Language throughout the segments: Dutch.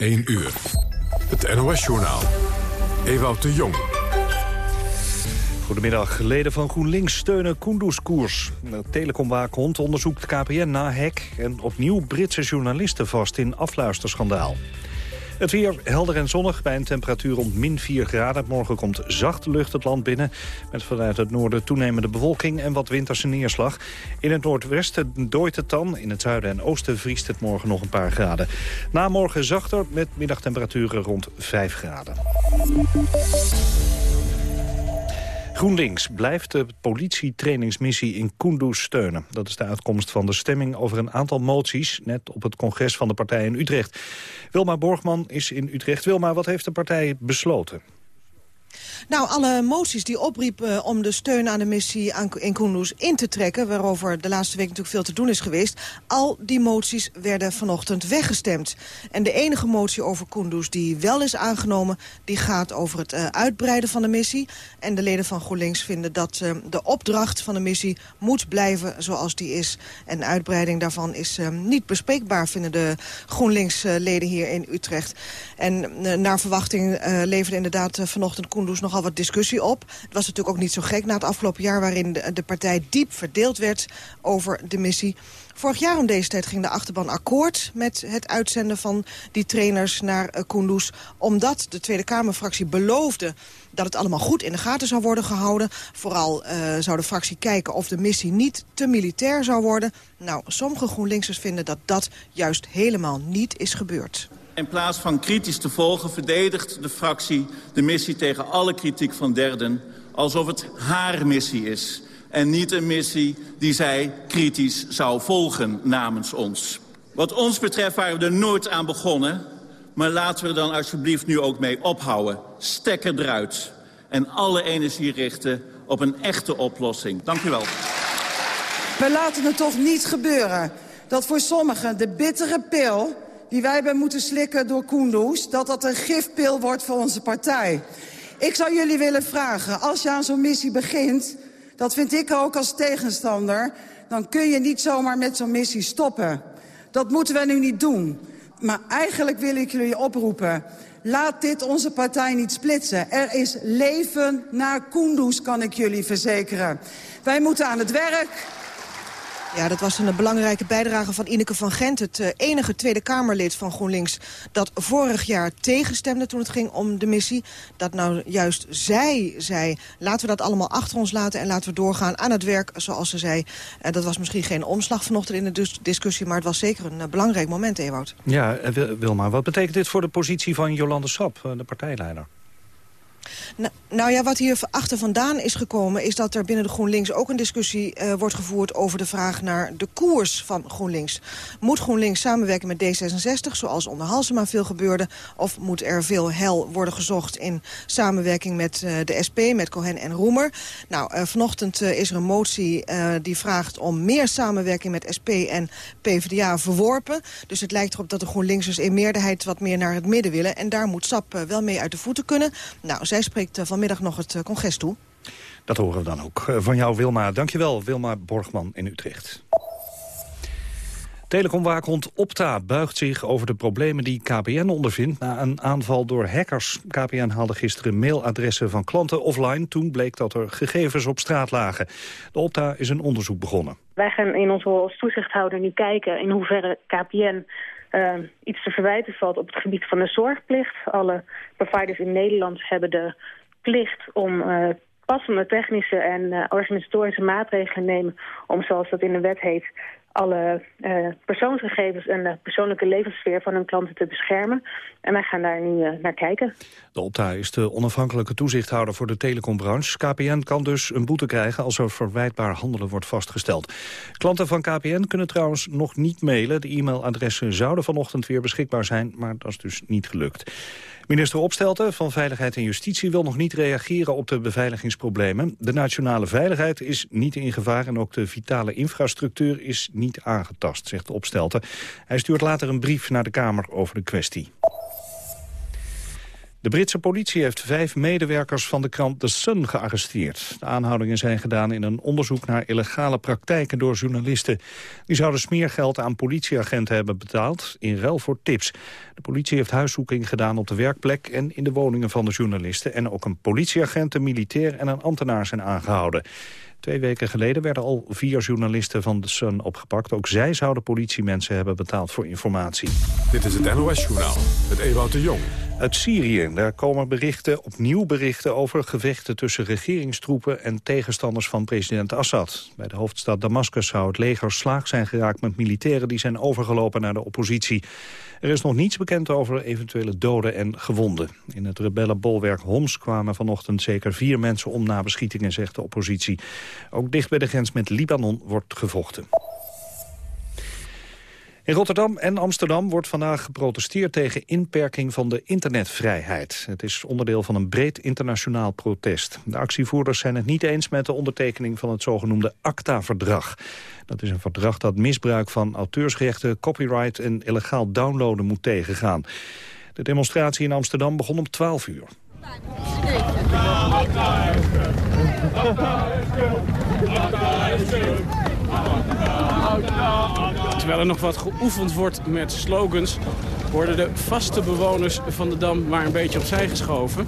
1 uur. Het NOS-journaal. Ewout de Jong. Goedemiddag. Leden van GroenLinks steunen Kunduz-koers. Telecomwaakhond onderzoekt KPN na hek... en opnieuw Britse journalisten vast in afluisterschandaal. Het weer helder en zonnig bij een temperatuur rond min 4 graden. Morgen komt zachte lucht het land binnen. Met vanuit het noorden toenemende bewolking en wat winterse neerslag. In het noordwesten dooit het dan. In het zuiden en oosten vriest het morgen nog een paar graden. Na morgen zachter met middagtemperaturen rond 5 graden. GroenLinks blijft de politietrainingsmissie in Kunduz steunen. Dat is de uitkomst van de stemming over een aantal moties... net op het congres van de partij in Utrecht. Wilma Borgman is in Utrecht. Wilma, wat heeft de partij besloten? Nou, alle moties die opriepen om de steun aan de missie in Kunduz in te trekken... waarover de laatste week natuurlijk veel te doen is geweest... al die moties werden vanochtend weggestemd. En de enige motie over Kunduz die wel is aangenomen... die gaat over het uh, uitbreiden van de missie. En de leden van GroenLinks vinden dat uh, de opdracht van de missie... moet blijven zoals die is. En uitbreiding daarvan is niet bespreekbaar... vinden de GroenLinks-leden hier in Utrecht. En naar verwachting leverde inderdaad vanochtend Nogal wat discussie op. Het was natuurlijk ook niet zo gek na het afgelopen jaar... waarin de, de partij diep verdeeld werd over de missie. Vorig jaar om deze tijd ging de achterban akkoord met het uitzenden van die trainers naar uh. Omdat de Tweede Kamerfractie beloofde dat het allemaal goed in de gaten zou worden gehouden. Vooral uh, zou de fractie kijken of de missie niet te militair zou worden. Nou, sommige GroenLinksers vinden dat dat juist helemaal niet is gebeurd. In plaats van kritisch te volgen verdedigt de fractie de missie tegen alle kritiek van derden... alsof het haar missie is en niet een missie die zij kritisch zou volgen namens ons. Wat ons betreft waren we er nooit aan begonnen... maar laten we er dan alsjeblieft nu ook mee ophouden. Stekker eruit en alle energie richten op een echte oplossing. Dank u wel. We laten het toch niet gebeuren dat voor sommigen de bittere pil die wij hebben moeten slikken door Kunduz... dat dat een gifpil wordt voor onze partij. Ik zou jullie willen vragen, als je aan zo'n missie begint... dat vind ik ook als tegenstander... dan kun je niet zomaar met zo'n missie stoppen. Dat moeten we nu niet doen. Maar eigenlijk wil ik jullie oproepen... Laat dit onze partij niet splitsen. Er is leven naar Kunduz, kan ik jullie verzekeren. Wij moeten aan het werk. Ja, dat was een belangrijke bijdrage van Ineke van Gent... het uh, enige Tweede Kamerlid van GroenLinks... dat vorig jaar tegenstemde toen het ging om de missie. Dat nou juist zij zei... laten we dat allemaal achter ons laten... en laten we doorgaan aan het werk, zoals ze zei. Uh, dat was misschien geen omslag vanochtend in de discussie... maar het was zeker een uh, belangrijk moment, Ewout. Ja, Wilma, wat betekent dit voor de positie van Jolande Sap, de partijleider? Nou, ja, wat hier achter vandaan is gekomen... is dat er binnen de GroenLinks ook een discussie uh, wordt gevoerd... over de vraag naar de koers van GroenLinks. Moet GroenLinks samenwerken met D66, zoals onder Halsema veel gebeurde... of moet er veel hel worden gezocht in samenwerking met uh, de SP... met Cohen en Roemer? Nou, uh, vanochtend is er een motie die vraagt om meer samenwerking... met SP en PvdA verworpen. Dus het lijkt erop dat de GroenLinksers in meerderheid... wat meer naar het midden willen. En daar moet SAP wel mee uit de voeten kunnen. Nou, zij spreekt eh, vanmiddag nog het eh, congres toe. Dat horen we dan ook. Eh, van jou, Wilma. Dankjewel, Wilma Borgman in Utrecht. Telecomwaakhond Opta buigt zich over de problemen die KPN ondervindt... na een aanval door hackers. KPN haalde gisteren mailadressen van klanten offline. Toen bleek dat er gegevens op straat lagen. De Opta is een onderzoek begonnen. Wij gaan in onze rol als toezichthouder nu kijken... in hoeverre KPN uh, iets te verwijten valt op het gebied van de zorgplicht. Alle providers in Nederland hebben de plicht om uh, passende technische en uh, organisatorische maatregelen nemen... om, zoals dat in de wet heet, alle uh, persoonsgegevens en de persoonlijke levenssfeer van hun klanten te beschermen. En wij gaan daar nu uh, naar kijken. De Opta is de onafhankelijke toezichthouder voor de telecombranche. KPN kan dus een boete krijgen als er verwijtbaar handelen wordt vastgesteld. Klanten van KPN kunnen trouwens nog niet mailen. De e-mailadressen zouden vanochtend weer beschikbaar zijn, maar dat is dus niet gelukt. Minister Opstelten van Veiligheid en Justitie wil nog niet reageren op de beveiligingsproblemen. De nationale veiligheid is niet in gevaar en ook de vitale infrastructuur is niet aangetast, zegt Opstelten. Hij stuurt later een brief naar de Kamer over de kwestie. De Britse politie heeft vijf medewerkers van de krant The Sun gearresteerd. De aanhoudingen zijn gedaan in een onderzoek naar illegale praktijken door journalisten. Die zouden smeergeld aan politieagenten hebben betaald in ruil voor tips. De politie heeft huiszoeking gedaan op de werkplek en in de woningen van de journalisten. En ook een politieagent, een militair en een ambtenaar zijn aangehouden. Twee weken geleden werden al vier journalisten van The Sun opgepakt. Ook zij zouden politiemensen hebben betaald voor informatie. Dit is het NOS-journaal met Ewout de Jong. Uit Syrië, daar komen berichten, opnieuw berichten over gevechten tussen regeringstroepen en tegenstanders van president Assad. Bij de hoofdstad Damascus zou het leger slaag zijn geraakt met militairen die zijn overgelopen naar de oppositie. Er is nog niets bekend over eventuele doden en gewonden. In het rebellenbolwerk Homs kwamen vanochtend zeker vier mensen om na beschietingen, zegt de oppositie. Ook dicht bij de grens met Libanon wordt gevochten. In Rotterdam en Amsterdam wordt vandaag geprotesteerd tegen inperking van de internetvrijheid. Het is onderdeel van een breed internationaal protest. De actievoerders zijn het niet eens met de ondertekening van het zogenoemde ACTA-verdrag. Dat is een verdrag dat misbruik van auteursrechten, copyright en illegaal downloaden moet tegengaan. De demonstratie in Amsterdam begon om 12 uur. Terwijl er nog wat geoefend wordt met slogans... worden de vaste bewoners van de Dam maar een beetje opzij geschoven.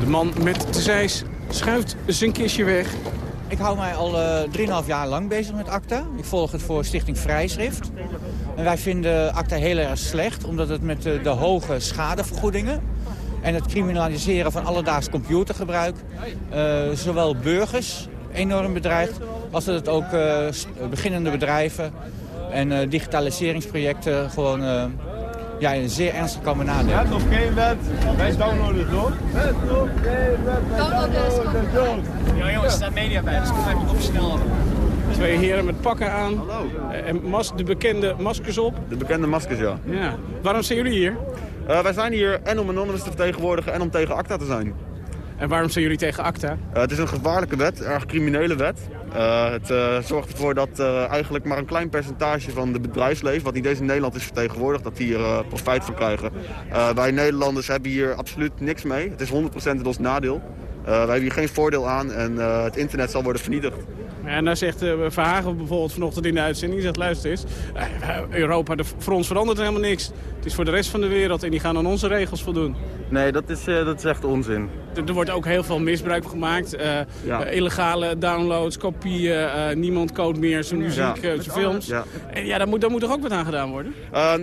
De man met de zeis schuift zijn kistje weg. Ik hou mij al uh, 3,5 jaar lang bezig met ACTA. Ik volg het voor Stichting Vrijschrift. En wij vinden ACTA heel erg slecht... omdat het met de, de hoge schadevergoedingen... en het criminaliseren van alledaags computergebruik... Uh, zowel burgers enorm bedreigt... als dat het ook uh, beginnende bedrijven en uh, digitaliseringsprojecten gewoon uh, ja, een zeer ernstig kan benadelen. Wet of geen wet, wij downloaden het ook. Wet of geen wet, wij downloaden het ook. Ja jongens, er staat media bij, dus kom even op snel. Twee heren met pakken aan. Hallo. En mas de bekende maskers op. De bekende maskers, ja. ja. Waarom zijn jullie hier? Uh, wij zijn hier en om Anonymous te vertegenwoordigen en om tegen ACTA te zijn. En waarom zijn jullie tegen ACTA? Uh, het is een gevaarlijke wet, een erg criminele wet. Uh, het uh, zorgt ervoor dat eigenlijk maar een klein percentage van het bedrijfsleven... wat niet eens in Nederland is vertegenwoordigd, dat hier profijt van krijgen. wij Nederlanders hebben hier absoluut niks mee. Het is 100% in ons nadeel. Wij hebben hier geen voordeel aan en het internet zal worden vernietigd. En daar zegt uh, Verhagen bijvoorbeeld vanochtend in de uitzending... zegt, luister eens, Europa, de, voor ons verandert helemaal niks. Het is voor de rest van de wereld en die gaan aan onze regels voldoen. Nee, dat is, uh, dat is echt onzin. Er, er wordt ook heel veel misbruik gemaakt. Uh, ja. illegale downloads, kopieën, niemand code meer zijn muziek, ja. zijn films. Ja. En ja, daar moet, daar moet toch ook wat aan gedaan worden?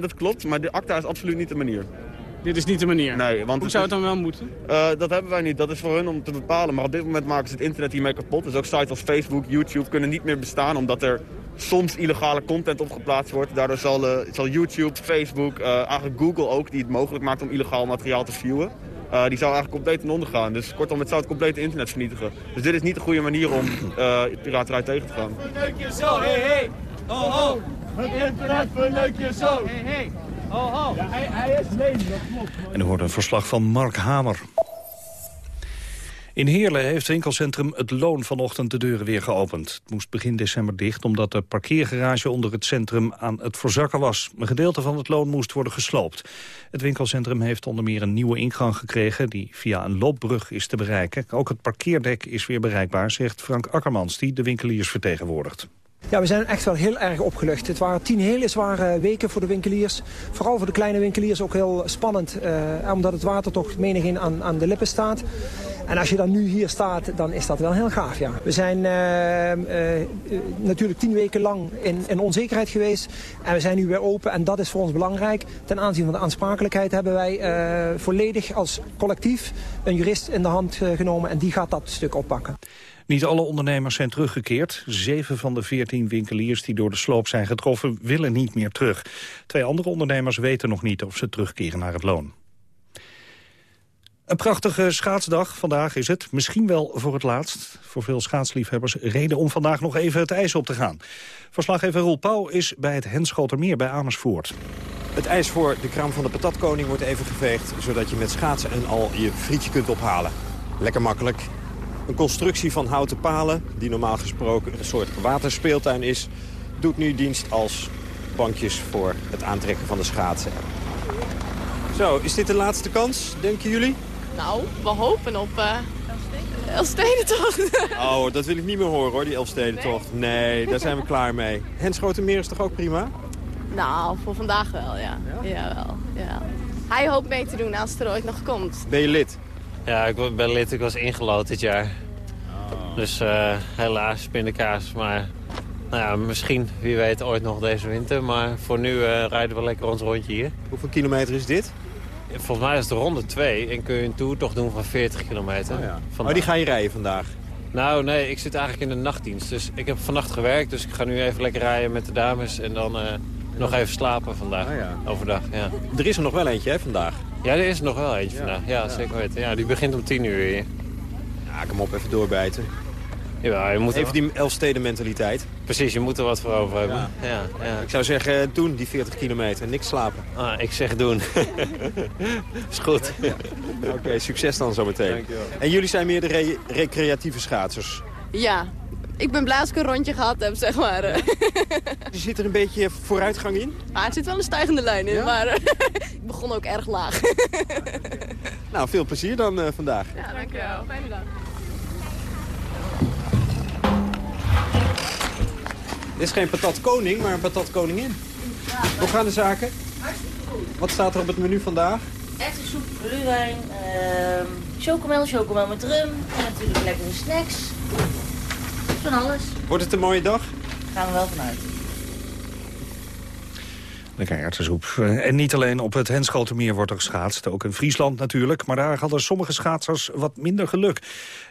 dat klopt, maar de ACTA is absoluut niet de manier. Dit is niet de manier? Nee. Want Hoe zou het dan wel moeten? Uh, dat hebben wij niet. Dat is voor hun om te bepalen. Maar op dit moment maken ze het internet hiermee kapot. Dus ook sites als Facebook, YouTube kunnen niet meer bestaan... omdat er soms illegale content opgeplaatst wordt. Daardoor zal, uh, zal YouTube, Facebook, uh, eigenlijk Google ook... die het mogelijk maakt om illegaal materiaal te viewen... Uh, die zou eigenlijk compleet ten onder gaan. Dus kortom, het zou het complete internet vernietigen. Dus dit is niet de goede manier om uh, piraterij tegen te gaan. Verneuk je zo, hé, hé. Ho, ho. Het internet verneuk je zo. Hé, hé. Ho. Ja, hij, is. En u hoort een verslag van Mark Hamer. In Heerlen heeft winkelcentrum Het Loon vanochtend de deuren weer geopend. Het moest begin december dicht omdat de parkeergarage onder het centrum aan het verzakken was. Een gedeelte van het loon moest worden gesloopt. Het winkelcentrum heeft onder meer een nieuwe ingang gekregen die via een loopbrug is te bereiken. Ook het parkeerdek is weer bereikbaar, zegt Frank Akkermans die de winkeliers vertegenwoordigt. Ja, we zijn echt wel heel erg opgelucht. Het waren tien hele zware weken voor de winkeliers. Vooral voor de kleine winkeliers ook heel spannend. Uh, omdat het water toch menigeen aan, aan de lippen staat. En als je dan nu hier staat, dan is dat wel heel gaaf, ja. We zijn uh, uh, natuurlijk tien weken lang in, in onzekerheid geweest. En we zijn nu weer open en dat is voor ons belangrijk. Ten aanzien van de aansprakelijkheid hebben wij volledig als collectief een jurist in de hand genomen. En die gaat dat stuk oppakken. Niet alle ondernemers zijn teruggekeerd. Zeven van de veertien winkeliers die door de sloop zijn getroffen willen niet meer terug. Twee andere ondernemers weten nog niet of ze terugkeren naar het loon. Een prachtige schaatsdag vandaag is het. Misschien wel voor het laatst. Voor veel schaatsliefhebbers reden om vandaag nog even het ijs op te gaan. Verslaggever Roel Pauw is bij het Henschotermeer bij Amersfoort. Het ijs voor de kraam van de patatkoning wordt even geveegd... zodat je met schaatsen en al je frietje kunt ophalen. Lekker makkelijk. Een constructie van houten palen, die normaal gesproken een soort waterspeeltuin is... doet nu dienst als bankjes voor het aantrekken van de schaatsen. Zo, is dit de laatste kans, denken jullie? Nou, we hopen op uh, Elfstedentocht. oh, dat wil ik niet meer horen hoor, die Elfstedentocht. Nee, daar zijn we klaar mee. Hens Grotemeer is toch ook prima? Nou, voor vandaag wel, ja. Ja, wel. Ja. Hij hoopt mee te doen als het er ooit nog komt. Ben je lid? Ja, ik ben lid. Ik was ingelood dit jaar. Oh. Dus uh, helaas, pindakaas. Maar nou ja, misschien, wie weet, ooit nog deze winter. Maar voor nu uh, rijden we lekker ons rondje hier. Hoeveel kilometer is dit? Volgens mij is het de ronde 2 en kun je een tour toch doen van 40 kilometer. Oh, ja. oh die ga je rijden vandaag? Nou, nee, ik zit eigenlijk in de nachtdienst. Dus ik heb vannacht gewerkt, dus ik ga nu even lekker rijden met de dames. En dan uh, nog even slapen vandaag, oh, ja. overdag. Ja. Er is er nog wel eentje, hè, vandaag? Ja, er is er nog wel eentje vandaag. Ja, zeker weten. Ja, die begint om 10 uur hier. Ja, ik hem op even doorbijten. Ja, je moet Even die Elfsteden mentaliteit. Precies, je moet er wat voor over hebben. Ja. Ja, ja. Ik zou zeggen, doen die 40 kilometer. Niks slapen. Ah, ik zeg doen. is goed. Oké, succes dan zometeen. Dankjewel. En jullie zijn meer de recreatieve schaatsers? Ja, ik ben blij als ik een rondje gehad heb, zeg maar. Ja? Dus zit er een beetje vooruitgang in? Ah, er zit wel een stijgende lijn in, maar ik begon ook erg laag. nou, veel plezier dan uh, vandaag. Ja, dankjewel. Fijne dag. Dit is geen patat koning, maar een patat koningin. Hoe gaan de zaken? Wat staat er op het menu vandaag? Echte soep, rugwijn, uh, chocomel, chocomel met rum. En natuurlijk lekkere snacks. Van alles. Wordt het een mooie dag? Gaan we wel vanuit. Lekker hertensoep. En niet alleen op het Henschotermeer wordt er geschaatst. Ook in Friesland natuurlijk. Maar daar hadden sommige schaatsers wat minder geluk.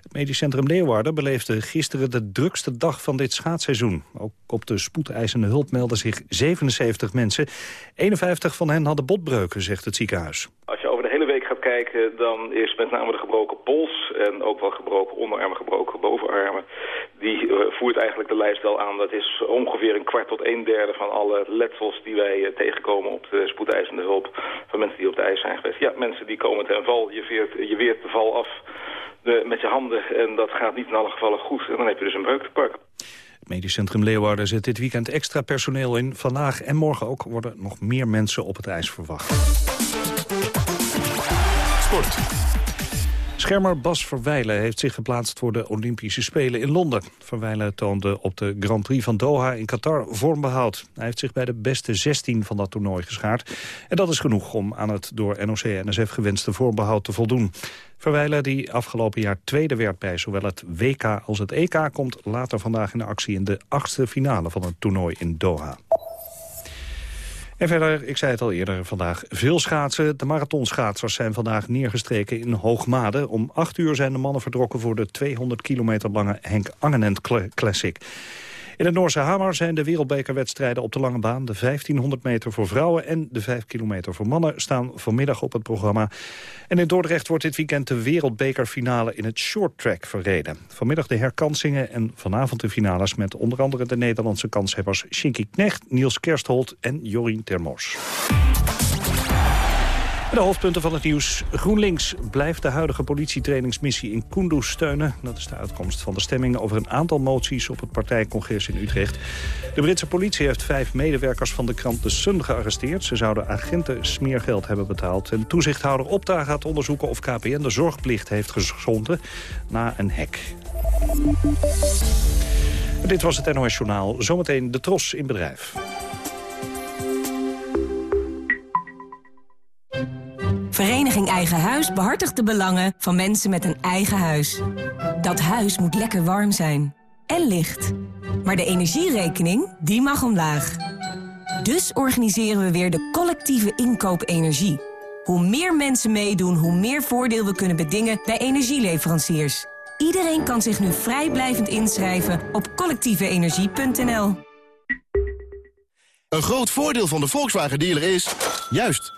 Het medisch centrum Leeuwarden beleefde gisteren de drukste dag van dit schaatsseizoen. Ook op de spoedeisende hulp melden zich 77 mensen. 51 van hen hadden botbreuken, zegt het ziekenhuis. Als je over de hele week gaat dan is met name de gebroken pols... en ook wel gebroken onderarmen, gebroken bovenarmen die uh, voert eigenlijk de lijst wel aan. Dat is ongeveer een kwart tot een derde van alle letsels die wij uh, tegenkomen op de spoedeisende hulp van mensen die op de ijs zijn geweest. Ja, mensen die komen ten val, je, veert, je weert de val af de, met je handen en dat gaat niet in alle gevallen goed. En dan heb je dus een breuk te pakken. Het Medisch Centrum Leeuwarden zet dit weekend extra personeel in. Vandaag en morgen ook worden nog meer mensen op het ijs verwacht. Schermer Bas Verwijlen heeft zich geplaatst voor de Olympische Spelen in Londen. Verwijlen toonde op de Grand Prix van Doha in Qatar vormbehoud. Hij heeft zich bij de beste 16 van dat toernooi geschaard. En dat is genoeg om aan het door NOC-NSF gewenste vormbehoud te voldoen. Verwijlen, die afgelopen jaar tweede werd bij zowel het WK als het EK... komt later vandaag in actie in de achtste finale van het toernooi in Doha. En verder, ik zei het al eerder vandaag, veel schaatsen. De marathonschaatsers zijn vandaag neergestreken in Hoogmade. Om acht uur zijn de mannen vertrokken voor de 200 kilometer lange Henk Angenent Classic. In het Noorse Hamar zijn de wereldbekerwedstrijden op de lange baan. De 1500 meter voor vrouwen en de 5 kilometer voor mannen staan vanmiddag op het programma. En in Dordrecht wordt dit weekend de wereldbekerfinale in het shorttrack verreden. Vanmiddag de herkansingen en vanavond de finales met onder andere de Nederlandse kanshebbers Shinky Knecht, Niels Kersthold en Jorien Termors. De hoofdpunten van het nieuws. GroenLinks blijft de huidige politietrainingsmissie in Kunduz steunen. Dat is de uitkomst van de stemming over een aantal moties op het partijcongres in Utrecht. De Britse politie heeft vijf medewerkers van de krant The Sun gearresteerd. Ze zouden agenten smeergeld hebben betaald. En toezichthouder Opta gaat onderzoeken of KPN de zorgplicht heeft geschonden na een hek. Dit was het NOS Journaal. Zometeen de Tros in bedrijf. Vereniging Eigen Huis behartigt de belangen van mensen met een eigen huis. Dat huis moet lekker warm zijn. En licht. Maar de energierekening, die mag omlaag. Dus organiseren we weer de collectieve inkoop energie. Hoe meer mensen meedoen, hoe meer voordeel we kunnen bedingen bij energieleveranciers. Iedereen kan zich nu vrijblijvend inschrijven op collectieveenergie.nl. Een groot voordeel van de Volkswagen dealer is... juist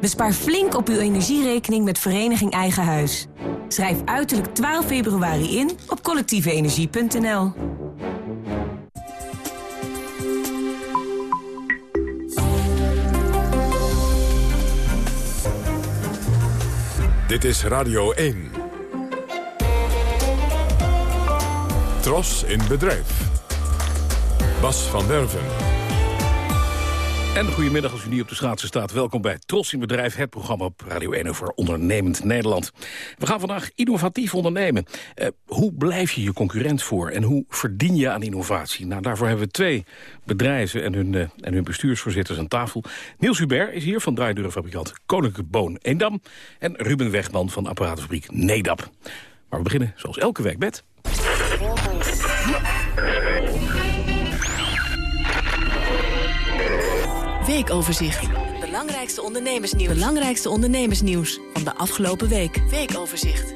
Bespaar flink op uw energierekening met Vereniging Eigen Huis. Schrijf uiterlijk 12 februari in op collectieveenergie.nl. Dit is Radio 1. Tros in bedrijf. Bas van Werven. En goedemiddag als u niet op de schaatsen staat. Welkom bij Tros in Bedrijf, het programma op Radio 1 over ondernemend Nederland. We gaan vandaag innovatief ondernemen. Uh, hoe blijf je je concurrent voor en hoe verdien je aan innovatie? Nou, daarvoor hebben we twee bedrijven en hun, uh, en hun bestuursvoorzitters aan tafel. Niels Hubert is hier van draaideurenfabrikant Koninklijke Boon Eendam. En Ruben Wegman van apparatenfabriek Nedap. Maar we beginnen zoals elke week met... Weekoverzicht. Belangrijkste ondernemersnieuws. Belangrijkste ondernemersnieuws van de afgelopen week. Weekoverzicht.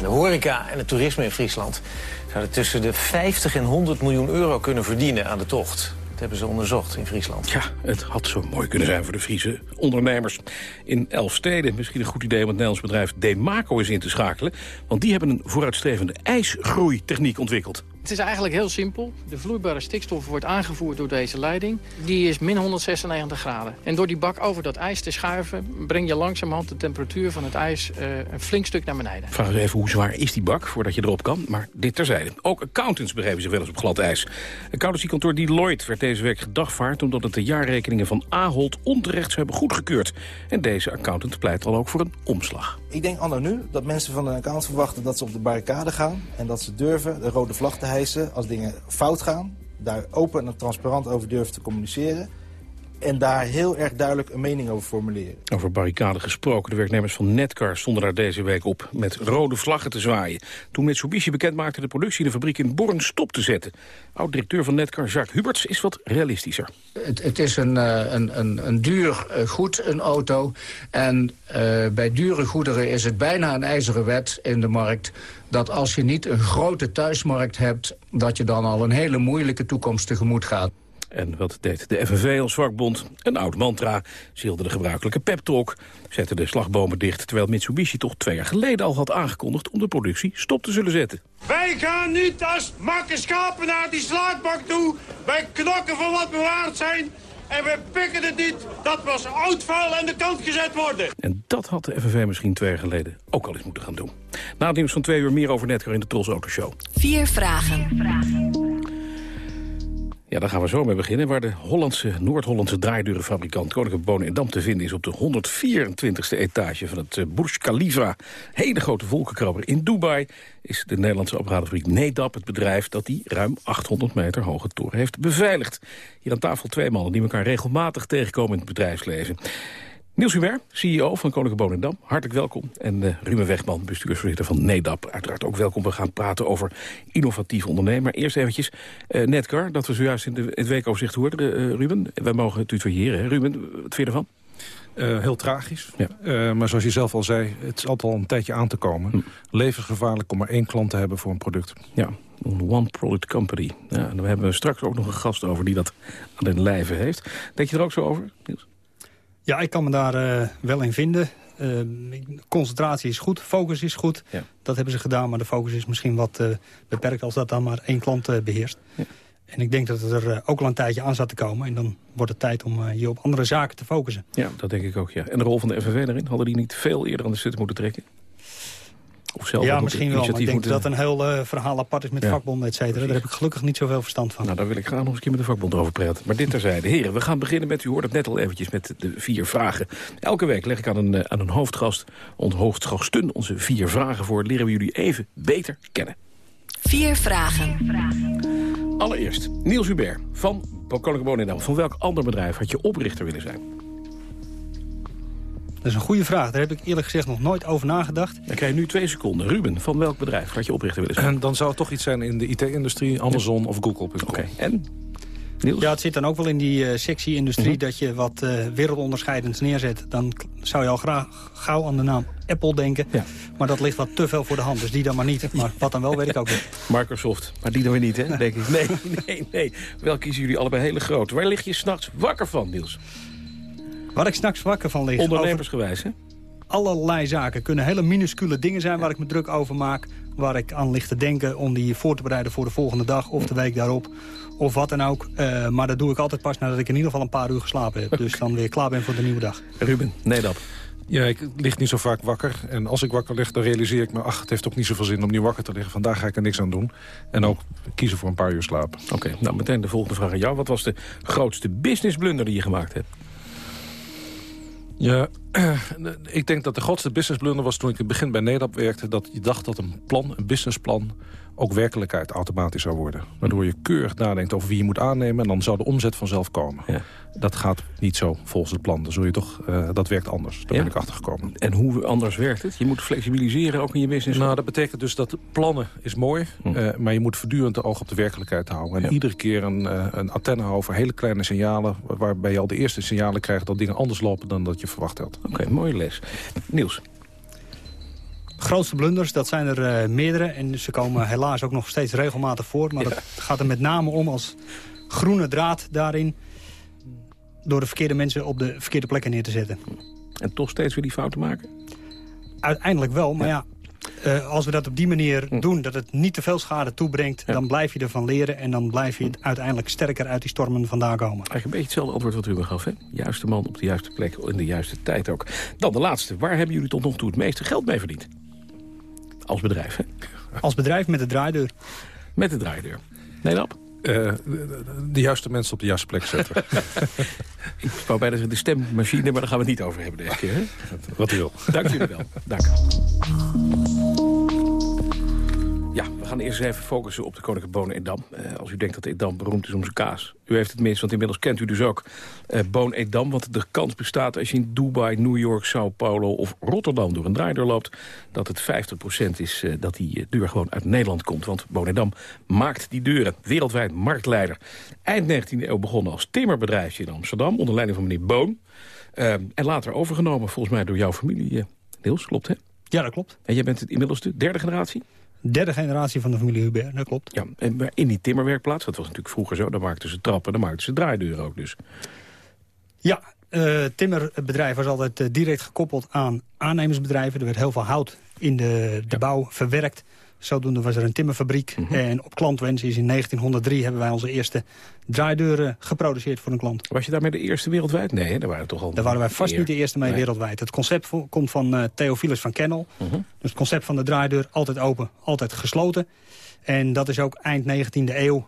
De horeca en het toerisme in Friesland zouden tussen de 50 en 100 miljoen euro kunnen verdienen aan de tocht. Dat hebben ze onderzocht in Friesland. Ja, het had zo mooi kunnen zijn voor de Friese ondernemers. In elf steden misschien een goed idee om het Nederlands bedrijf Demaco eens in te schakelen. Want die hebben een vooruitstrevende ijsgroeitechniek ontwikkeld. Het is eigenlijk heel simpel. De vloeibare stikstof wordt aangevoerd door deze leiding. Die is min 196 graden. En door die bak over dat ijs te schuiven... breng je langzamerhand de temperatuur van het ijs uh, een flink stuk naar beneden. Vraag even hoe zwaar is die bak voordat je erop kan. Maar dit terzijde. Ook accountants begrepen zich wel eens op glad ijs. Accountancykantoor Deloitte werd deze week gedagvaard... omdat het de jaarrekeningen van Ahold onterecht hebben goedgekeurd. En deze accountant pleit dan ook voor een omslag. Ik denk anno nu dat mensen van een account verwachten dat ze op de barricade gaan... en dat ze durven de rode vlag te als dingen fout gaan. Daar open en transparant over durven te communiceren. En daar heel erg duidelijk een mening over formuleren. Over barricade gesproken. De werknemers van Netcar stonden daar deze week op met rode vlaggen te zwaaien. Toen Mitsubishi bekend maakte de productie in de fabriek in Born stop te zetten. Oud-directeur van Netcar, Jacques Huberts, is wat realistischer. Het, het is een, een, een, een duur goed, een auto. En uh, bij dure goederen is het bijna een ijzeren wet in de markt dat als je niet een grote thuismarkt hebt... dat je dan al een hele moeilijke toekomst tegemoet gaat. En wat deed de FNV als vakbond? Een oud mantra, zielde de gebruikelijke peptalk... zette de slagbomen dicht, terwijl Mitsubishi toch twee jaar geleden al had aangekondigd... om de productie stop te zullen zetten. Wij gaan niet als makke schapen naar die slaakbak toe. Wij knokken voor wat we waard zijn... En we pikken het niet. Dat was oud vuil aan de kant gezet worden. En dat had de FNV misschien twee jaar geleden ook al eens moeten gaan doen. Na het nieuws van twee uur meer over Netcar in de Tros Auto Show. Vier vragen. Ja, daar gaan we zo mee beginnen. Waar de Hollandse, Noord-Hollandse draaideurenfabrikant Koninklijke Bonen in Dam te vinden is op de 124e etage van het eh, Burj Khalifa. Hele grote volkenkrabber in Dubai is de Nederlandse apparatenfabriek Nedap het bedrijf dat die ruim 800 meter hoge toren heeft beveiligd. Hier aan tafel twee mannen die elkaar regelmatig tegenkomen in het bedrijfsleven. Niels Hubert, CEO van Koninklijke Bonendam, hartelijk welkom. En uh, Ruben Wegman, bestuursvoorzitter van NEDAP, uiteraard ook welkom. We gaan praten over innovatief ondernemen. Maar eerst eventjes uh, Netcar, dat we zojuist in, de, in het weekoverzicht hoorden. Uh, Ruben, wij mogen het tutoyeren. Ruben, wat vind je ervan? Uh, heel tragisch. Ja. Uh, maar zoals je zelf al zei, het is altijd al een tijdje aan te komen. Hm. Levensgevaarlijk om maar één klant te hebben voor een product. Ja, one product company. Ja, en we hebben straks ook nog een gast over die dat aan den lijve heeft. Denk je er ook zo over, Niels? Ja, ik kan me daar uh, wel in vinden. Uh, concentratie is goed, focus is goed. Ja. Dat hebben ze gedaan, maar de focus is misschien wat uh, beperkt... als dat dan maar één klant beheerst. Ja. En ik denk dat het er ook al een tijdje aan zat te komen. En dan wordt het tijd om je op andere zaken te focussen. Ja, dat denk ik ook, ja. En de rol van de FNV daarin? Hadden die niet veel eerder aan de zit moeten trekken? Ja, misschien wel. Maar ik denk dat een heel uh, verhaal apart is met ja. vakbonden, et cetera. Daar heb ik gelukkig niet zoveel verstand van. Nou, daar wil ik graag nog eens een keer met de vakbond over praten. Maar dit terzijde. Heren, we gaan beginnen met, u hoort het net al eventjes, met de vier vragen. Elke week leg ik aan een, uh, aan een hoofdgast, onze hoofdgasten, onze vier vragen voor. Leren we jullie even beter kennen. Vier vragen. Allereerst, Niels Hubert van Koninklijke Bonendam. Van welk ander bedrijf had je oprichter willen zijn? Dat is een goede vraag. Daar heb ik eerlijk gezegd nog nooit over nagedacht. Dan krijg je nu twee seconden. Ruben, van welk bedrijf had je oprichter willen zijn? En dan zou het toch iets zijn in de IT-industrie, Amazon ja. of Google.com. Oké, okay. en? Niels? Ja, het zit dan ook wel in die uh, sectie-industrie... Mm -hmm. dat je wat uh, wereldonderscheidends neerzet. Dan zou je al graag gauw aan de naam Apple denken. Ja. Maar dat ligt wat te veel voor de hand, dus die dan maar niet. Maar wat dan wel, weet ik ook niet. Microsoft, maar die dan weer niet, hè, denk ik. Nee, nee, nee. Wel kiezen jullie allebei hele groot. Waar lig je s'nachts wakker van, Niels? Waar ik s'nachts wakker van lig... Ondernemersgewijs, hè? Allerlei zaken. kunnen hele minuscule dingen zijn waar ik me druk over maak. Waar ik aan lig te denken om die voor te bereiden voor de volgende dag of de week daarop. Of wat dan ook. Uh, maar dat doe ik altijd pas nadat ik in ieder geval een paar uur geslapen heb. Dus dan weer klaar ben voor de nieuwe dag. Ruben, nee dat. Ja, ik lig niet zo vaak wakker. En als ik wakker lig, dan realiseer ik me... ach, het heeft ook niet zoveel zin om nu wakker te liggen. Vandaag ga ik er niks aan doen. En ook kiezen voor een paar uur slapen. Oké, nou meteen de volgende vraag aan jou. Wat was de grootste business blunder die je gemaakt hebt? Ja, ik denk dat de grootste business blunder was toen ik in het begin bij Nederland werkte... dat je dacht dat een plan, een businessplan, ook werkelijkheid automatisch zou worden. Waardoor je keurig nadenkt over wie je moet aannemen... en dan zou de omzet vanzelf komen. Ja. Dat gaat niet zo volgens het plan. Dan zul je toch, uh, dat werkt anders. Daar ben ik achter gekomen. En hoe anders werkt het? Je moet flexibiliseren ook in je business? Nou, dat betekent dus dat plannen is mooi... Hm. Uh, maar je moet voortdurend de oog op de werkelijkheid houden. En iedere keer een, uh, een antenne houden voor hele kleine signalen... waarbij je al de eerste signalen krijgt dat dingen anders lopen... dan dat je verwacht had. Oké, mooie les. Niels? Grootste blunders, dat zijn er uh, meerdere. En ze komen helaas ook nog steeds regelmatig voor. Maar ja. het gaat er met name om als groene draad daarin... door de verkeerde mensen op de verkeerde plekken neer te zetten. En toch steeds weer die fouten maken? Uiteindelijk wel, maar ja... Uh, als we dat op die manier hm. doen, dat het niet te veel schade toebrengt... Ja. dan blijf je ervan leren en dan blijf je hm. uiteindelijk sterker uit die stormen vandaan komen. Eigenlijk een beetje hetzelfde antwoord wat Ruben gaf, hè? Juiste man op de juiste plek, in de juiste tijd ook. Dan de laatste. Waar hebben jullie tot nog toe het meeste geld mee verdiend? Als bedrijf, hè? Als bedrijf met de draaideur. Met de draaideur. Nee, dat? Uh, de, de, juiste mensen op de juiste plek zetten. Ik wou bijna zeggen de stemmachine, maar daar gaan we het niet over hebben deze keer. Hè? Wat u wil. Dank jullie wel. Dank. Gaan eerst even focussen op de Koninklijke Bonen Edam. Uh, als u denkt dat Edam beroemd is om zijn kaas. U heeft het mis, want inmiddels kent u dus ook uh, Boon Edam. Want de kans bestaat als je in Dubai, New York, Sao Paulo of Rotterdam door een draaideur loopt... dat het 50% is uh, dat die deur gewoon uit Nederland komt. Want Boon Edam maakt die deuren. Wereldwijd marktleider. Eind 19e eeuw begonnen als timmerbedrijfje in Amsterdam... onder leiding van meneer Boon. en later overgenomen volgens mij door jouw familie. Niels, klopt hè? Ja, dat klopt. En jij bent inmiddels de derde generatie? Derde generatie van de familie Hubert, dat klopt. Ja, en in die timmerwerkplaats, dat was natuurlijk vroeger zo... dan maakten ze trappen, dan maakten ze draaideuren ook dus. Ja, uh, timmerbedrijf was altijd uh, direct gekoppeld aan aannemersbedrijven. Er werd heel veel hout in de, de ja. bouw verwerkt. Zodoende was er een timmerfabriek. Mm -hmm. En op klantwens is in 1903 hebben wij onze eerste draaideuren geproduceerd voor een klant. Was je daarmee de eerste wereldwijd? Nee, daar waren toch al. Daar waren wij vast niet de eerste mee nee. wereldwijd. Het concept komt van uh, Theophilus van Kennel. Mm -hmm. Dus het concept van de draaideur altijd open, altijd gesloten. En dat is ook eind 19e eeuw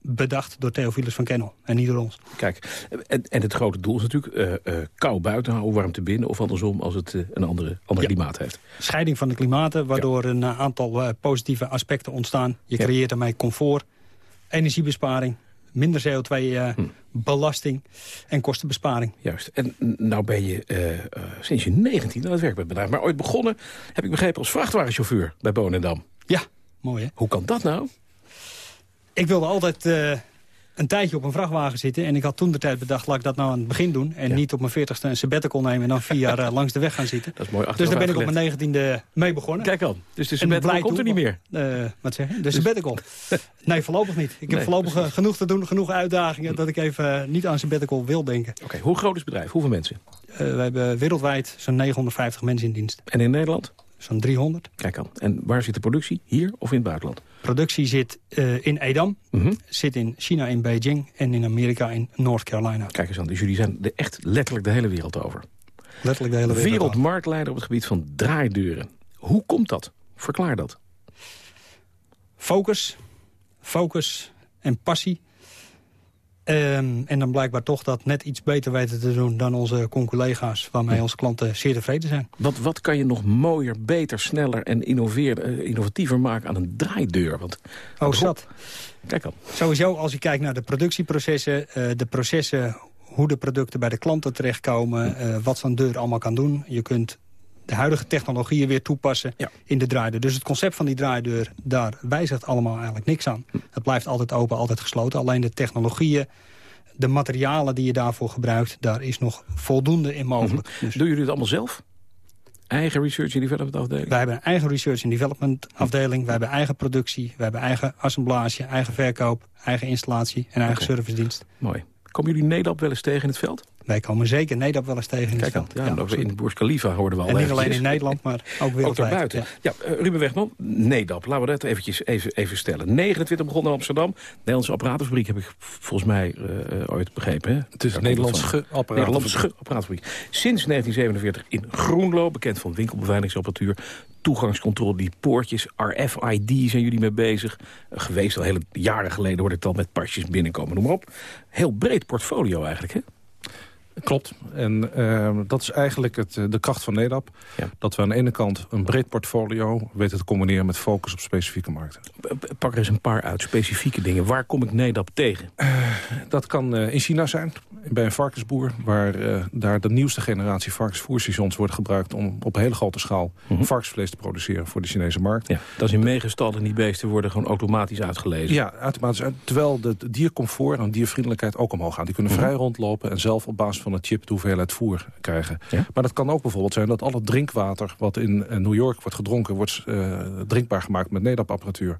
bedacht door Theophilus van Kennel en niet door ons. Kijk, en, en het grote doel is natuurlijk uh, uh, kou buiten houden, warmte binnen... of andersom als het uh, een andere, ander ja. klimaat heeft. Scheiding van de klimaten, waardoor ja. een aantal positieve aspecten ontstaan. Je creëert ja. daarmee comfort, energiebesparing, minder CO2-belasting hm. en kostenbesparing. Juist. En nou ben je sinds je 19 aan het werk het bedrijf. Maar ooit begonnen, heb ik begrepen, als vrachtwagenchauffeur bij Bonendam. Ja, mooi hè. Hoe kan dat nou? Ik wilde altijd uh, een tijdje op een vrachtwagen zitten. En ik had toen de tijd bedacht, laat ik dat nou aan het begin doen. En ja. niet op mijn veertigste een sabbatical nemen en dan vier jaar uh, langs de weg gaan zitten. Dat is mooi Dus daar ben ik op mijn negentiende mee begonnen. Kijk al, dus de sabbatical komt er niet meer? Uh, wat zeg je? De sabbatical? nee, voorlopig niet. Ik heb voorlopig precies. genoeg te doen, genoeg uitdagingen... dat ik even niet aan sabbatical wil denken. Oké, okay, hoe groot is het bedrijf? Hoeveel mensen? we hebben wereldwijd zo'n 950 mensen in dienst. En in Nederland? Zo'n 300. Kijk al. En waar zit de productie? Hier of in het buitenland? Productie zit uh, in Edam, mm -hmm. zit in China in Beijing en in Amerika in North Carolina. Kijk eens aan, dus jullie zijn de echt letterlijk de hele wereld over. Letterlijk de hele wereld Wereldmarktleider op het gebied van draaideuren. Hoe komt dat? Verklaar dat. Focus, focus en passie. Um, en dan blijkbaar toch dat net iets beter weten te doen dan onze collega's... waarmee onze klanten zeer tevreden zijn. Wat, wat kan je nog mooier, beter, sneller en uh, innovatiever maken aan een draaideur? Want, oh, zat. Kijk al. Sowieso, als je kijkt naar de productieprocessen... Uh, de processen, hoe de producten bij de klanten terechtkomen... Uh, wat zo'n deur allemaal kan doen. Je kunt de huidige technologieën weer toepassen ja. in de draaideur. Dus het concept van die draaideur, daar wijzigt allemaal eigenlijk niks aan. Het blijft altijd open, altijd gesloten. Alleen de technologieën, de materialen die je daarvoor gebruikt... daar is nog voldoende in mogelijk. Mm -hmm. dus... Doen jullie het allemaal zelf? Eigen research and development afdeling? Wij hebben een eigen research and development afdeling. Wij hebben eigen productie, we hebben eigen assemblage, eigen verkoop... eigen installatie en eigen okay. servicedienst. Mooi. Komen jullie Nederland wel eens tegen in het veld? Wij komen zeker Nederland wel eens tegen in Kijk de aan, stad. ja, ook in Burj Khalifa hoorden we al En niet alleen in Nederland, maar ook Ook wereldwijd. daarbuiten. Ja, eh, Ruben Wegman, NEDAP. Laten we dat eventjes even, even stellen. 29 begonnen in Amsterdam. Nederlandse apparatenfabriek heb ik volgens mij eh, ooit begrepen. Hè? Het is apparatenfabriek. Nederlandse apparatenfabriek. Sinds 1947 in Groenlo, bekend van winkelbeveiligingsapparatuur. Toegangscontrole, die poortjes, RFID zijn jullie mee bezig. Eh, geweest al hele jaren geleden hoorde ik het al met pasjes binnenkomen, noem maar op. Heel breed portfolio eigenlijk, hè? Klopt. En eh, dat is eigenlijk het, eh, de kracht van NEDAP. Dat we aan de ene kant een breed portfolio weten te combineren met focus op specifieke markten. Pak er eens een paar uit, specifieke dingen. Waar kom ik NEDAP tegen? Dat kan eh, in China zijn, bij een varkensboer... waar eh, daar de nieuwste generatie varkensvoerstations worden gebruikt... om op hele grote schaal varkensvlees te produceren voor de Chinese markt. Mhm. Ja, dat is in meegestallen en die beesten worden gewoon automatisch uitgelezen. Ja, automatisch. Terwijl de diercomfort en diervriendelijkheid ook omhoog gaan. Die kunnen vrij rondlopen en zelf op basis van het chip de hoeveelheid voer krijgen. Maar dat kan ook bijvoorbeeld zijn dat al het drinkwater... wat in eh, New York wordt gedronken, wordt eh, drinkbaar gemaakt met NEDAP-apparatuur.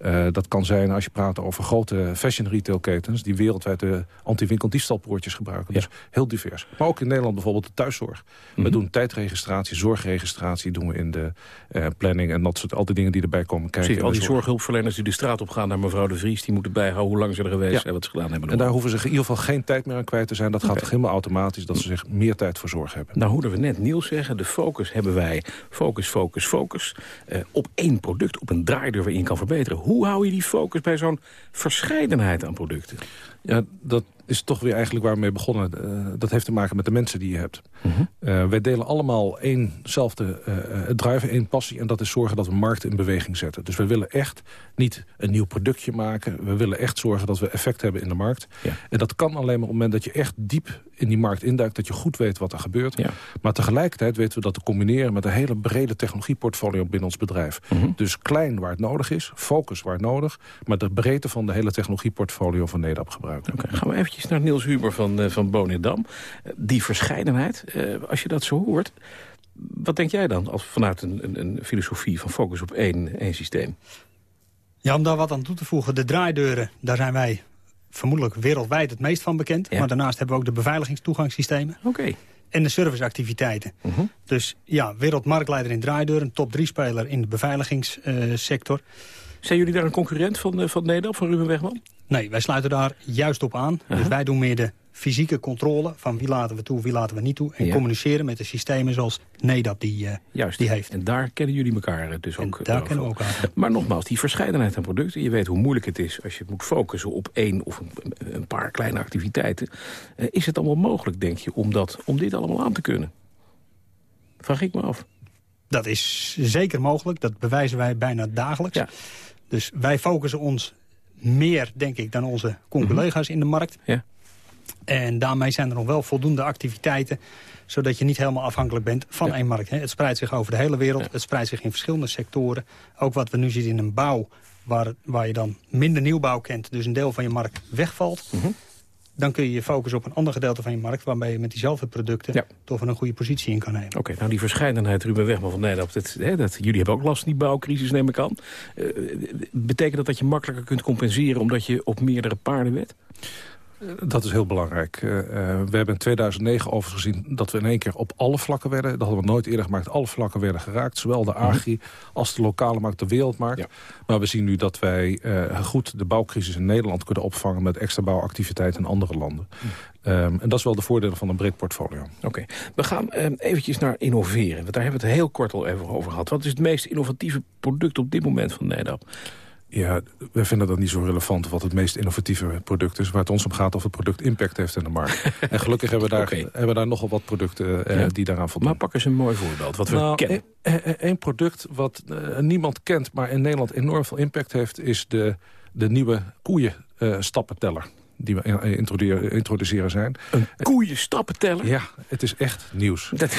Eh, dat kan zijn als je praat over grote fashion retailketens... die wereldwijd de anti-winkeldiefstalpoortjes gebruiken. Dus heel divers. Maar ook in Nederland bijvoorbeeld de thuiszorg. We doen tijdregistratie, zorgregistratie doen we in de eh, planning... en dat soort al die dingen die erbij komen kijken. Precies, al die zorg. zorghulpverleners die de straat op gaan naar mevrouw de Vries... die moeten bijhouden hoe lang ze er geweest Ja. zijn, wat ze gedaan hebben. En daar hoeven ze in ieder geval geen tijd meer aan kwijt te zijn. Dat gaat toch helemaal automatisch dat ze zich meer tijd voor zorg hebben. Nou hoorden we net Niels zeggen, de focus hebben wij. Focus, focus, focus. eh, op één product, op een draaideur waar je kan verbeteren. Hoe hou je die focus bij zo'n verscheidenheid aan producten? Ja, dat is toch weer eigenlijk waar we mee begonnen. Eh, dat heeft te maken met de mensen die je hebt. Eh, wij delen allemaal éénzelfde eh, drive, één passie... en dat is zorgen dat we markten in beweging zetten. Dus we willen echt niet een nieuw productje maken. We willen echt zorgen dat we effect hebben in de markt. En dat kan alleen maar op het moment dat je echt diep in die markt induikt... dat je goed weet wat er gebeurt. Maar tegelijkertijd weten we dat te combineren... met een hele brede technologieportfolio binnen ons bedrijf. Dus klein waar het nodig is, focus waar het nodig... maar de breedte van de hele technologieportfolio van NEDAP gebruiken. Oké, gaan we eventjes naar Niels Huber van, uh, van Bonedam. Uh, die verscheidenheid, uh, als je dat zo hoort... wat denk jij dan als vanuit een, een, een filosofie van focus op één, één systeem? Ja, om daar wat aan toe te voegen, de draaideuren, daar zijn wij vermoedelijk wereldwijd het meest van bekend. Ja. Maar daarnaast hebben we ook de beveiligingstoegangssystemen. Oké. En de serviceactiviteiten. Uh -huh. Dus ja, wereldmarktleider in draaideuren, top 3 speler in de beveiligingssector. Zijn jullie daar een concurrent van, van Nederland, van Ruben Wegman? Nee, wij sluiten daar juist op aan. Uh -huh. Dus wij doen meer de fysieke controle van wie laten we toe, wie laten we niet toe. En ja. communiceren met de systemen zoals NEDAP die, uh, Juist. die heeft. En daar kennen jullie elkaar dus en ook. daar kennen we elkaar. Maar nogmaals, die verscheidenheid aan producten. Je weet hoe moeilijk het is als je moet focussen op één of een, een paar kleine activiteiten. Uh, is het allemaal mogelijk, denk je, om, dat, om dit allemaal aan te kunnen? Vraag ik me af. Dat is zeker mogelijk. Dat bewijzen wij bijna dagelijks. Ja. Dus wij focussen ons meer, denk ik, dan onze collega's mm -hmm. in de markt. Ja. En daarmee zijn er nog wel voldoende activiteiten... zodat je niet helemaal afhankelijk bent van Ja. één markt. hè. Het spreidt zich over de hele wereld. Het spreidt zich in verschillende sectoren. Ook wat we nu zien in een bouw... waar, waar je dan minder nieuwbouw kent... dus een deel van je markt wegvalt... Mhm. dan kun je je focussen op een ander gedeelte van je markt... waarbij je met diezelfde producten toch een goede positie in kan nemen. Oké, nou die verscheidenheid, Ruben Wegman van Nederland... Dat, hè, dat, jullie hebben ook last van die bouwcrisis, neem ik aan. Eh, betekent dat dat je makkelijker kunt compenseren... omdat je op meerdere paarden wet? Dat is heel belangrijk. Uh, uh, we hebben in 2009 overigens gezien dat we in één keer op alle vlakken werden. Dat hadden we nooit eerder gemaakt. Alle vlakken werden geraakt. Zowel de agri als de lokale markt, de wereldmarkt. Ja. Maar we zien nu dat wij uh, goed de bouwcrisis in Nederland kunnen opvangen... met extra bouwactiviteiten in andere landen. Hm. Um, en dat is wel de voordelen van een breed portfolio. Oké, okay. we gaan um, eventjes naar innoveren. Want daar hebben we het heel kort al even over gehad. Wat is het meest innovatieve product op dit moment van Nederland? Ja, we vinden dat niet zo relevant wat het meest innovatieve product is. Waar het ons om gaat of het product impact heeft in de markt. en gelukkig hebben we daar, okay. hebben we daar nogal wat producten ja. die daaraan voldoen. Maar pak eens een mooi voorbeeld, wat we nou, kennen. Een product wat uh, niemand kent, maar in Nederland enorm veel impact heeft... is de, de nieuwe koeienstappenteller. Uh, die we introduceren zijn. Een koeienstappenteller? Ja, het is echt nieuws. Dat,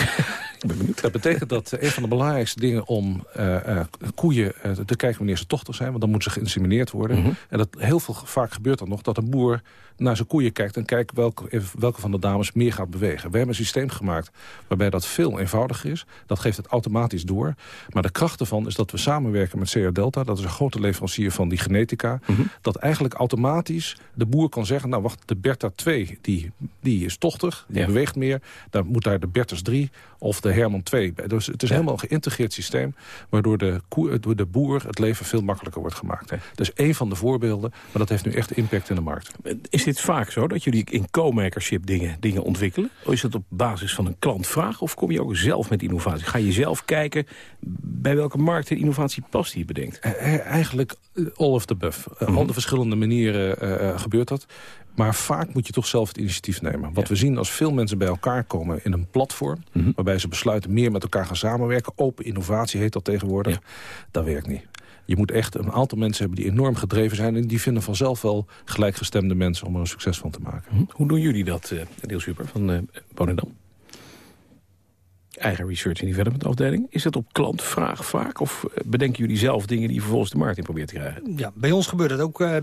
Dat betekent dat een van de belangrijkste dingen om uh, uh, koeien uh, te kijken wanneer ze tochtig zijn. Want dan moeten ze geïnsemineerd worden. Mhm. En dat heel veel, vaak gebeurt dat nog dat een boer naar zijn koeien kijkt... en kijkt welke, welke van de dames meer gaat bewegen. We hebben een systeem gemaakt waarbij dat veel eenvoudiger is. Dat geeft het automatisch door. Maar de kracht ervan is dat we samenwerken met CR Delta. Dat is een grote leverancier van die genetica. Mhm. Dat eigenlijk automatisch de boer kan zeggen... nou wacht, de Bertha 2 die, die is tochtig, die Ja. beweegt meer. Dan moet daar de Bertus 3 of de Herman 2 bij. Dus het is helemaal een geïntegreerd systeem... waardoor de, koe, door de boer het leven veel makkelijker wordt gemaakt. Dat is één van de voorbeelden, maar dat heeft nu echt impact in de markt. Is dit vaak zo dat jullie in co-makership dingen, dingen ontwikkelen? Of is dat op basis van een klantvraag? Of kom je ook zelf met innovatie? Ga je zelf kijken bij welke markt de innovatie past die je bedenkt? Eh, Eigenlijk eh, all of the. Eh, Mhm. Op de verschillende manieren eh, eh, gebeurt dat. Maar vaak moet je toch zelf het initiatief nemen. Wat we zien als veel mensen bij elkaar komen in een platform... Mhm. waarbij ze besluiten meer met elkaar gaan samenwerken... open innovatie heet dat tegenwoordig, dat werkt niet. Je moet echt een aantal mensen hebben die enorm gedreven zijn... en die vinden vanzelf wel gelijkgestemde mensen om er een succes van te maken. Hm? Hoe doen jullie dat, uh, Niels Super van uh, Bonendam? Eigen research en development afdeling. Is dat op klantvraag vaak? Of eh, bedenken jullie zelf dingen die je vervolgens de markt in probeert te krijgen? Ja, bij ons gebeurt het ook uh,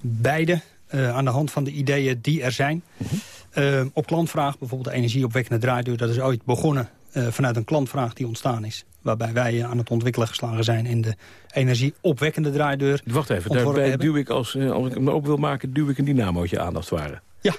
beide. Uh, aan de hand van de ideeën die er zijn. Uh -huh. op klantvraag, bijvoorbeeld de energieopwekkende draaideur... dat is ooit begonnen uh, vanuit een klantvraag die ontstaan is. Waarbij wij aan het ontwikkelen geslagen zijn in de energieopwekkende draaideur. Wacht even, daarbij duw ik als, eh, als ik hem open wil maken... duw ik een dynamootje aan, als het ware. Ja,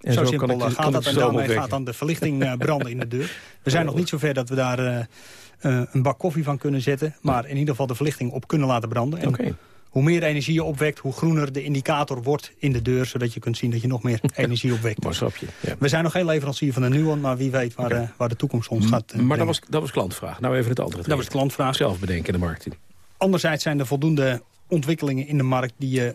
en zo, zo simpel kan ik, gaat kan dat. En daarmee gaat dan de verlichting uh, branden in de deur. We zijn nog niet zover dat we daar uh, een bak koffie van kunnen zetten. Maar in ieder geval de verlichting op kunnen laten branden. En okay. Hoe meer energie je opwekt, hoe groener de indicator wordt in de deur... zodat je kunt zien dat je nog meer energie opwekt. Maar snap je. Ja. We zijn nog geen leverancier van de Nuon, maar wie weet waar, okay. de, waar de toekomst ons gaat Maar dat was, dat was klantvraag. Nou even het andere. Dat was klantvraag. Zelf bedenken in de markt. Anderzijds zijn er voldoende ontwikkelingen in de markt... die je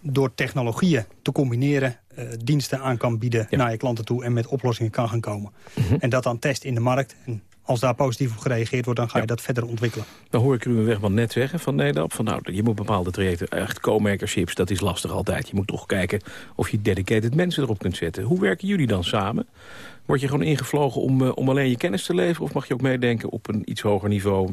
door technologieën te combineren uh, diensten aan kan bieden ja. naar je klanten toe... en met oplossingen kan gaan komen. Mhm. En dat dan test in de markt... En als daar positief op gereageerd wordt, dan ga je ja. dat verder ontwikkelen. Dan hoor ik Ruben Wegman net zeggen van Nederland... van nou, je moet bepaalde trajecten, echt co-makerships, dat is lastig altijd. Je moet toch kijken of je dedicated mensen erop kunt zetten. Hoe werken jullie dan samen? Word je gewoon ingevlogen om, uh, om alleen je kennis te leveren... of mag je ook meedenken op een iets hoger niveau,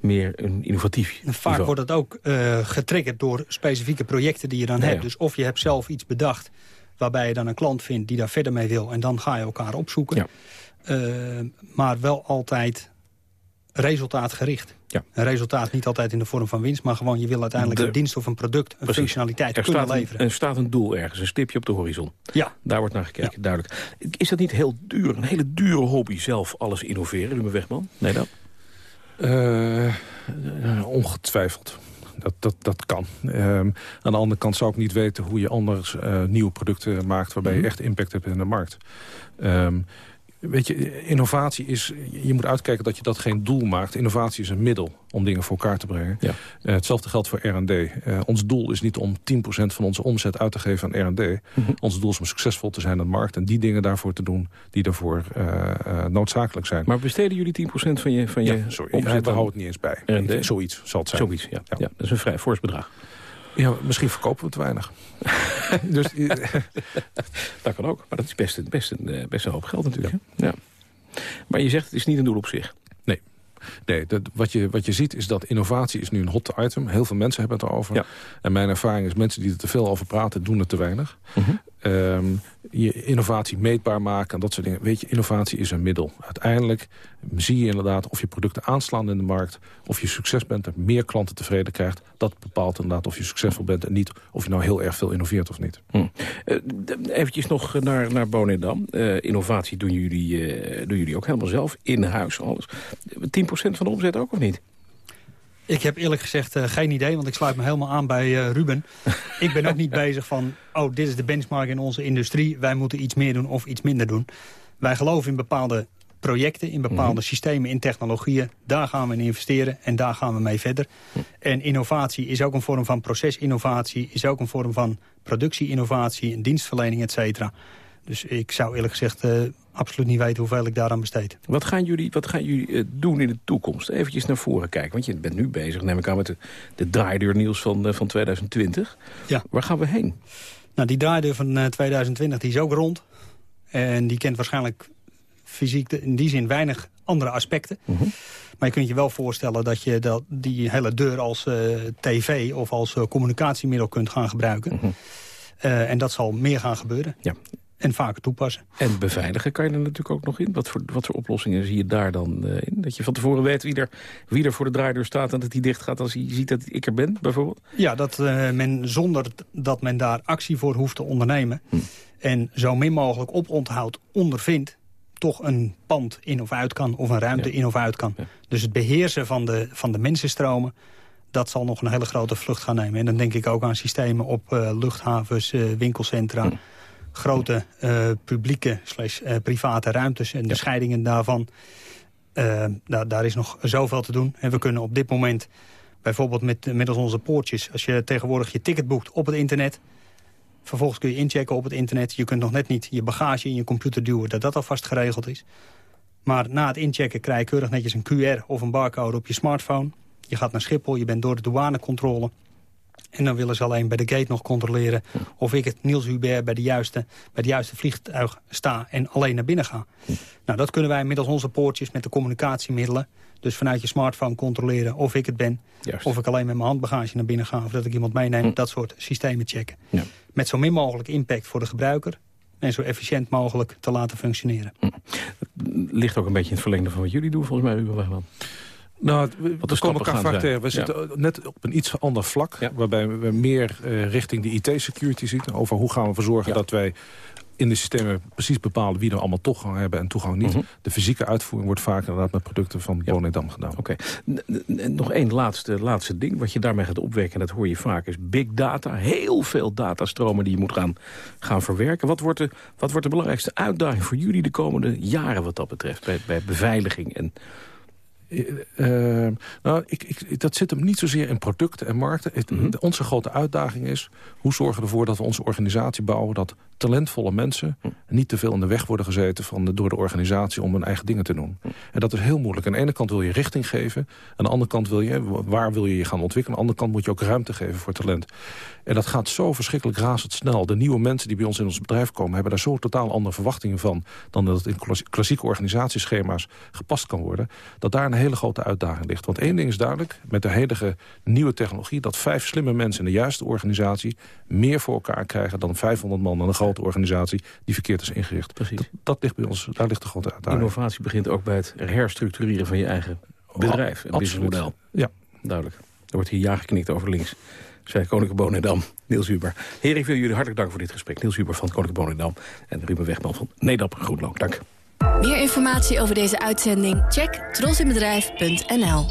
meer een innovatief Vaak niveau? wordt het ook uh, getriggerd door specifieke projecten die je dan ja, hebt. ja. Dus of je hebt zelf iets bedacht waarbij je dan een klant vindt die daar verder mee wil... en dan ga je elkaar opzoeken. Ja. Uh, maar wel altijd resultaatgericht. Ja. Een resultaat niet altijd in de vorm van winst... maar gewoon je wil uiteindelijk De- een dienst of een product, een Precies. functionaliteit Er kunnen staat, een, leveren. er staat een doel ergens, een stipje op de horizon. Ja. Daar wordt naar gekeken, duidelijk. Is dat niet heel duur, een hele dure hobby zelf alles innoveren, Ruben Wegman? Nee dan? Uh, ongetwijfeld. Dat, dat, dat kan. Um, aan de andere kant zou ik niet weten hoe je anders uh, nieuwe producten maakt... waarbij je echt impact hebt in de markt. Um, weet je, innovatie is... Je moet uitkijken dat je dat geen doel maakt. Innovatie is een middel om dingen voor elkaar te brengen. Ja. Uh, hetzelfde geldt voor R&D. Uh, ons doel is niet om 10% van onze omzet uit te geven aan R&D. Mhm. Ons doel is om succesvol te zijn aan de markt... en die dingen daarvoor te doen die daarvoor uh, noodzakelijk zijn. Maar besteden jullie 10% van je, van je ja, sorry, omzet? Ja, we houden het niet eens bij. R&D? Zoiets zal het zijn. Zoiets, ja. ja. ja. Dat is een vrij fors bedrag. Ja, misschien verkopen we te weinig. dus, dat kan ook, maar dat is best, een, best, een, best een hoop geld natuurlijk. Ja. ja. Maar je zegt het is niet een doel op zich. Nee. Nee, dat, wat, je, wat je ziet is dat innovatie is nu een hot item. Heel veel mensen hebben het erover. Ja. En mijn ervaring is mensen die er te veel over praten, doen het te weinig. -huh. Um, je innovatie meetbaar maken en dat soort dingen. Weet je, innovatie is een middel. Uiteindelijk zie je inderdaad of je producten aanslaan in de markt... of je succes bent en meer klanten tevreden krijgt. Dat bepaalt inderdaad of je succesvol bent en niet... of je nou heel erg veel innoveert of niet. Hm. Eventjes nog naar, naar Bonendam. Uh, innovatie doen jullie, uh, doen jullie ook helemaal zelf, in huis, alles. 10% van de omzet ook of niet? Ik heb eerlijk gezegd uh, geen idee, want ik sluit me helemaal aan bij uh, Ruben. ik ben ook niet bezig van, oh, dit is de benchmark in onze industrie. Wij moeten iets meer doen of iets minder doen. Wij geloven in bepaalde projecten, in bepaalde mm -hmm. systemen, in technologieën. Daar gaan we in investeren en daar gaan we mee verder. Mm. En innovatie is ook een vorm van procesinnovatie... is ook een vorm van productieinnovatie, en dienstverlening, et cetera. Dus ik zou eerlijk gezegd uh, absoluut niet weten hoeveel ik daaraan besteed. Wat gaan jullie, wat gaan jullie uh, doen in de toekomst? Eventjes naar voren kijken, want je bent nu bezig, neem ik aan, met de, de draaideur nieuws van, uh, van 2020. Ja. Waar gaan we heen? Nou, die draaideur van 2020 die is ook rond. En die kent waarschijnlijk fysiek in die zin weinig andere aspecten. Mhm. Maar je kunt je wel voorstellen dat je dat, die hele deur als eh, tv of als eh, communicatiemiddel kunt gaan gebruiken. Mhm. Eh, en dat zal meer gaan gebeuren. Ja. En vaker toepassen. En beveiligen kan je er natuurlijk ook nog in. Wat voor, wat voor oplossingen zie je daar dan eh, in? Dat je van tevoren weet wie er, wie er voor de draaideur staat... en dat die dicht gaat als hij ziet dat ik er ben, bijvoorbeeld? Ja, dat eh, men zonder dat men daar actie voor hoeft te ondernemen... Hm. en zo min mogelijk oponthoud ondervindt... toch een pand in of uit kan of een ruimte in of uit kan. Dus het beheersen van de, van de mensenstromen... dat zal nog een hele grote vlucht gaan nemen. En dan denk ik ook aan systemen op eh, luchthavens, winkelcentra... grote eh, publieke slash eh, private ruimtes en de scheidingen daarvan... Eh, daar, daar is nog zoveel te doen. En we kunnen op dit moment, bijvoorbeeld met, middels onze poortjes... als je tegenwoordig je ticket boekt op het internet... vervolgens kun je inchecken op het internet. Je kunt nog net niet je bagage in je computer duwen... dat dat alvast geregeld is. Maar na het inchecken krijg je keurig netjes een QR of een barcode op je smartphone. Je gaat naar Schiphol, je bent door de douanecontrole... En dan willen ze alleen bij de gate nog controleren... of ik het Niels Hubert bij, de juiste, bij het juiste vliegtuig sta en alleen naar binnen ga. Nou, dat kunnen wij middels onze poortjes met de communicatiemiddelen... dus vanuit je smartphone controleren of ik het ben... of ik alleen met mijn handbagage naar binnen ga... of dat ik iemand meeneem, dat soort systemen checken. Met zo min mogelijk impact voor de gebruiker... en zo efficiënt mogelijk te laten functioneren. Ligt ook een beetje in het verlengde van wat jullie doen, volgens mij, Ruben Wegman. Nou, we, komen elkaar vaak tegen. We Ja. zitten net op een iets ander vlak. Waarbij we meer eh, richting de IT-security zitten. Over hoe gaan we ervoor zorgen dat wij in de systemen precies bepalen wie er allemaal toegang hebben en toegang niet. Mhm. De fysieke uitvoering wordt vaak inderdaad met producten van Bonedam gedaan. Oké. Nog één laatste, laatste ding. Wat je daarmee gaat opwekken, dat hoor je vaak, is big data. Heel veel datastromen die je moet gaan, gaan verwerken. Wat wordt, de, wat wordt de belangrijkste uitdaging voor jullie de komende jaren wat dat betreft? Bij, bij beveiliging en... Eh, nou, ik, ik, dat zit hem niet zozeer in producten en markten. Het- Mhm. onze grote uitdaging is... hoe zorgen we ervoor dat we onze organisatie bouwen... dat talentvolle mensen Mhm. niet te veel in de weg worden gezeten... Van de, door de organisatie om hun eigen dingen te doen. Mhm. En dat is heel moeilijk. Aan de ene kant wil je richting geven. Aan de andere kant wil je, waar wil je je gaan ontwikkelen. Aan de andere kant moet je ook ruimte geven voor talent. En dat gaat zo verschrikkelijk razendsnel. De nieuwe mensen die bij ons in ons bedrijf komen... hebben daar zo totaal andere verwachtingen van... dan dat het in klassi- klassieke organisatieschema's gepast kan worden. Dat daar een hele grote uitdaging ligt. Want één ding is duidelijk, met de huidige nieuwe technologie... dat vijf slimme mensen in de juiste organisatie... meer voor elkaar krijgen dan 500 man in een grote organisatie... die verkeerd is ingericht. Precies. Dat, dat ligt bij ons, daar ligt de grote uitdaging. Innovatie begint ook bij het herstructureren van je eigen bedrijf. en absoluut. businessmodel. Ja. Duidelijk. Er wordt hier ja geknikt over links. Zij Koninklijke Bonendam, Niels Huber. Heren, ik wil jullie hartelijk danken voor dit gesprek. Niels Huber van Koninklijke Bonendam en Ruben Wegman van Nedap Groenlo. Dank. Meer informatie over deze uitzending? Check trosinbedrijf.nl.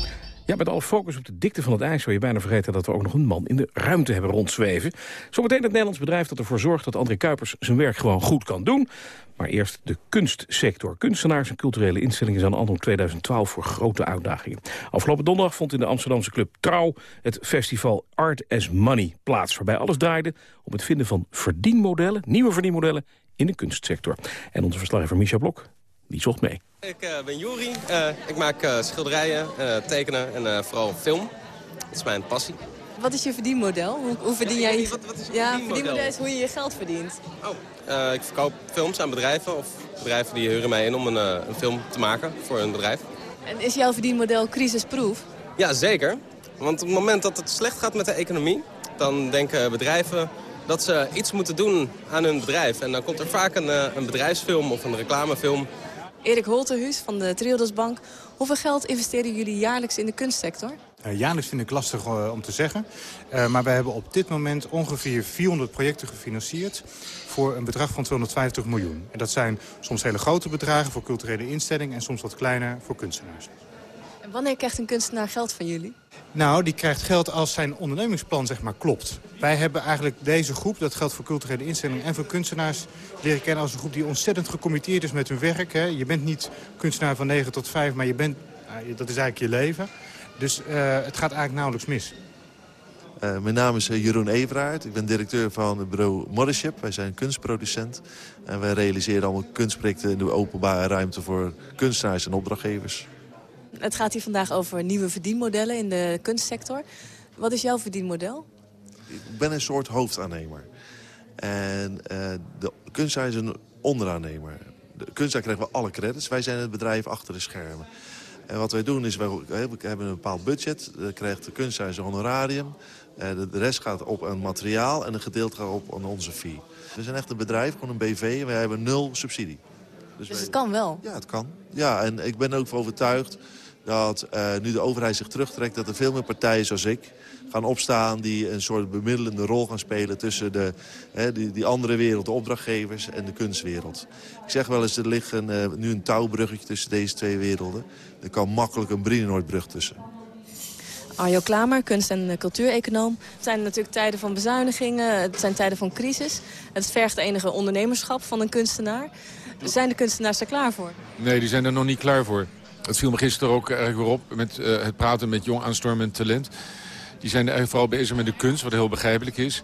Ja, met alle focus op de dikte van het ijs... zou je bijna vergeten dat we ook nog een man in de ruimte hebben rondzweven. Zometeen het Nederlands bedrijf dat ervoor zorgt... dat André Kuipers zijn werk gewoon goed kan doen. Maar eerst de kunstsector. Kunstenaars en culturele instellingen zijn anno 2012 voor grote uitdagingen. Afgelopen donderdag vond in de Amsterdamse club Trouw... het festival Art as Money plaats... waarbij alles draaide om het vinden van verdienmodellen... nieuwe verdienmodellen in de kunstsector. En onze verslaggever Micha Blok, die zocht mee. Ik eh, ben Juri. Eh, ik maak eh, schilderijen, eh, tekenen en eh, vooral film. Dat is mijn passie. Wat is je verdienmodel? Hoe, hoe verdien Ja, jij... niet, wat- wat is een ja, verdienmodel? verdienmodel is hoe je je geld verdient. Eh, ik verkoop films aan bedrijven of bedrijven die huren mij in om een, eh, een film te maken voor hun bedrijf. En is jouw verdienmodel crisisproof? Ja, zeker. Want op het moment dat het slecht gaat met de economie, dan denken bedrijven dat ze iets moeten doen aan hun bedrijf. En dan komt er vaak een, eh, een bedrijfsfilm of een reclamefilm. Erik Holterhuis van de Triodos Bank. Hoeveel geld investeren jullie jaarlijks in de kunstsector? Uh, jaarlijks vind ik lastig uh, om te zeggen. Uh, maar wij hebben op dit moment ongeveer 400 projecten gefinancierd... voor een bedrag van 250 miljoen. En dat zijn soms hele grote bedragen voor culturele instellingen... en soms wat kleiner voor kunstenaars. En wanneer krijgt een kunstenaar geld van jullie? Nou, die krijgt geld als zijn ondernemingsplan zeg maar klopt. Wij hebben eigenlijk deze groep, dat geldt voor culturele instellingen en voor kunstenaars... leren kennen als een groep die ontzettend gecommitteerd is met hun werk. Hè. Je bent niet kunstenaar van 9 tot 5, maar je bent, dat is eigenlijk je leven. Dus uh, het gaat eigenlijk nauwelijks mis. Uh, mijn naam is uh, Jeroen Everaert. Ik ben directeur van het bureau Mothership. Wij zijn kunstproducent. En wij realiseren allemaal kunstprojecten in de openbare ruimte voor kunstenaars en opdrachtgevers. Het gaat hier vandaag over nieuwe verdienmodellen in de kunstsector. Wat is jouw verdienmodel? Ik ben een soort hoofdaannemer. En uh, de kunstenaar is een onderaannemer. De kunstenaar krijgt wel alle credits. Wij zijn het bedrijf achter de schermen. En wat wij doen is, wij, we hebben een bepaald budget. Dan krijgt de kunstenaar zijn honorarium. Eh, de rest gaat op een materiaal en een gedeelte gaat op aan onze fee. We zijn echt een bedrijf, gewoon een BV. En wij hebben nul subsidie. Dus, dus het kan wel? Ja, het kan. Ja, en ik ben ook overtuigd dat uh, nu de overheid zich terugtrekt... dat er veel meer partijen zoals ik gaan opstaan... die een soort bemiddelende rol gaan spelen tussen de, hè, die, die andere wereld, de opdrachtgevers en de kunstwereld. Ik zeg wel eens, er ligt een, uh, nu een touwbruggetje tussen deze twee werelden. Er kan makkelijk een Brienenoordbrug tussen. Arjo Klamer, kunst- en cultuureconoom. Het zijn natuurlijk tijden van bezuinigingen, het zijn tijden van crisis. Het vergt enige ondernemerschap van een kunstenaar. Zijn de kunstenaars er klaar voor? Nee, die zijn er nog niet klaar voor. Het viel me gisteren ook erg weer op met uh, het praten met jong aanstormend talent. Die zijn eigenlijk vooral bezig met de kunst, wat heel begrijpelijk is.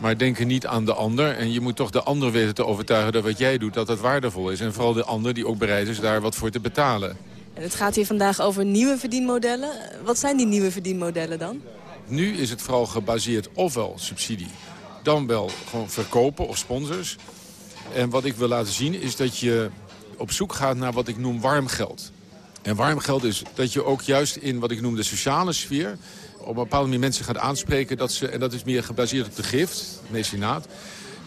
Maar denken niet aan de ander. En je moet toch de ander weten te overtuigen dat wat jij doet, dat dat waardevol is. En vooral de ander die ook bereid is daar wat voor te betalen. En het gaat hier vandaag over nieuwe verdienmodellen. Wat zijn die nieuwe verdienmodellen dan? Nu is het vooral gebaseerd ofwel subsidie, dan wel gewoon verkopen of sponsors. En wat ik wil laten zien is dat je op zoek gaat naar wat ik noem warm geld. En warm geld is dat je ook juist in wat ik noem de sociale sfeer... op een bepaalde manier mensen gaat aanspreken. Dat ze, en dat is meer gebaseerd op de gift, mecenaat.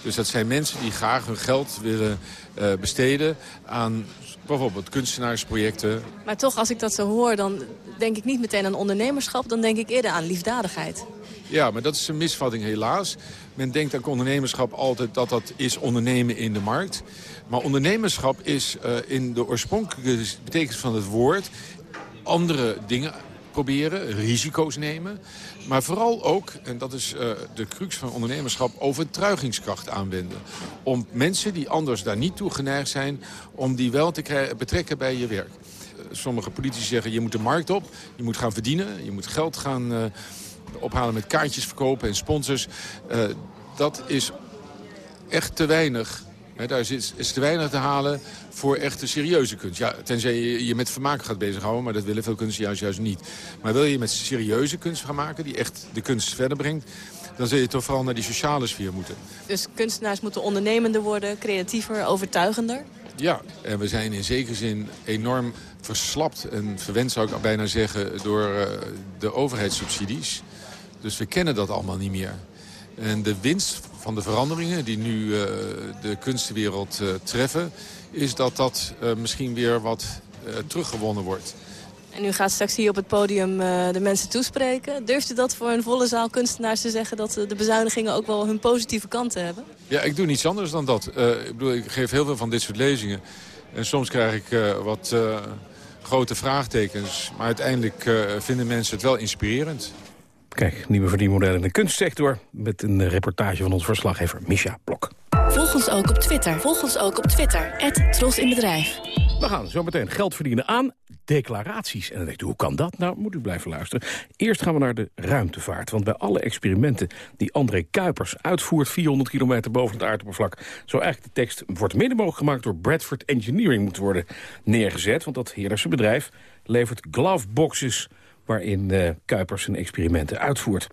Dus dat zijn mensen die graag hun geld willen uh, besteden aan bijvoorbeeld kunstenaarsprojecten. Maar toch, als ik dat zo hoor, dan denk ik niet meteen aan ondernemerschap. Dan denk ik eerder aan liefdadigheid. Ja, maar dat is een misvatting helaas. Men denkt aan ondernemerschap altijd dat dat is ondernemen in de markt. Maar ondernemerschap is uh, in de oorspronkelijke betekenis van het woord... andere dingen proberen, risico's nemen. Maar vooral ook, en dat is uh, de crux van ondernemerschap... overtuigingskracht aanwenden. Om mensen die anders daar niet toe geneigd zijn... om die wel te betrekken bij je werk. Uh, sommige politici zeggen, je moet de markt op. Je moet gaan verdienen. Je moet geld gaan ophalen met kaartjes verkopen en sponsors. dat is echt te weinig He, daar is, is, te weinig te halen voor echte serieuze kunst. Ja, tenzij je je met vermaak gaat bezighouden, maar dat willen veel kunstenaars juist niet. Maar wil je met serieuze kunst gaan maken, die echt de kunst verder brengt... dan zul je toch vooral naar die sociale sfeer moeten. Dus kunstenaars moeten ondernemender worden, creatiever, overtuigender? Ja, en we zijn in zekere zin enorm verslapt en verwend zou ik bijna zeggen... door uh, de overheidssubsidies. Dus we kennen dat allemaal niet meer. En de winst van de veranderingen die nu uh, de kunstenwereld uh, treffen... is dat dat uh, misschien weer wat teruggewonnen wordt. En u gaat straks hier op het podium de mensen toespreken. Durft u dat voor een volle zaal kunstenaars te zeggen... dat de bezuinigingen ook wel hun positieve kanten hebben? Ja, ik doe niets anders dan dat. ik, bedoel, ik geef heel veel van dit soort lezingen. En soms krijg ik wat grote vraagtekens. Maar uiteindelijk vinden mensen het wel inspirerend. Kijk, nieuwe verdienmodellen in de kunstsector... met een reportage van ons verslaggever Misha Blok. Volg ons ook op Twitter. Volg ons ook op Twitter. Tros in Bedrijf. We gaan zo meteen geld verdienen aan declaraties. En dan denkt u, hoe kan dat? Nou, moet u blijven luisteren. Eerst gaan we naar de ruimtevaart. Want bij alle experimenten die André Kuipers uitvoert... 400 kilometer boven het aardoppervlak... zou eigenlijk de tekst wordt mede mogelijk gemaakt door Bradford Engineering moeten worden neergezet. Want dat Heerderse bedrijf levert gloveboxes waarin uh, Kuipers zijn experimenten uitvoert.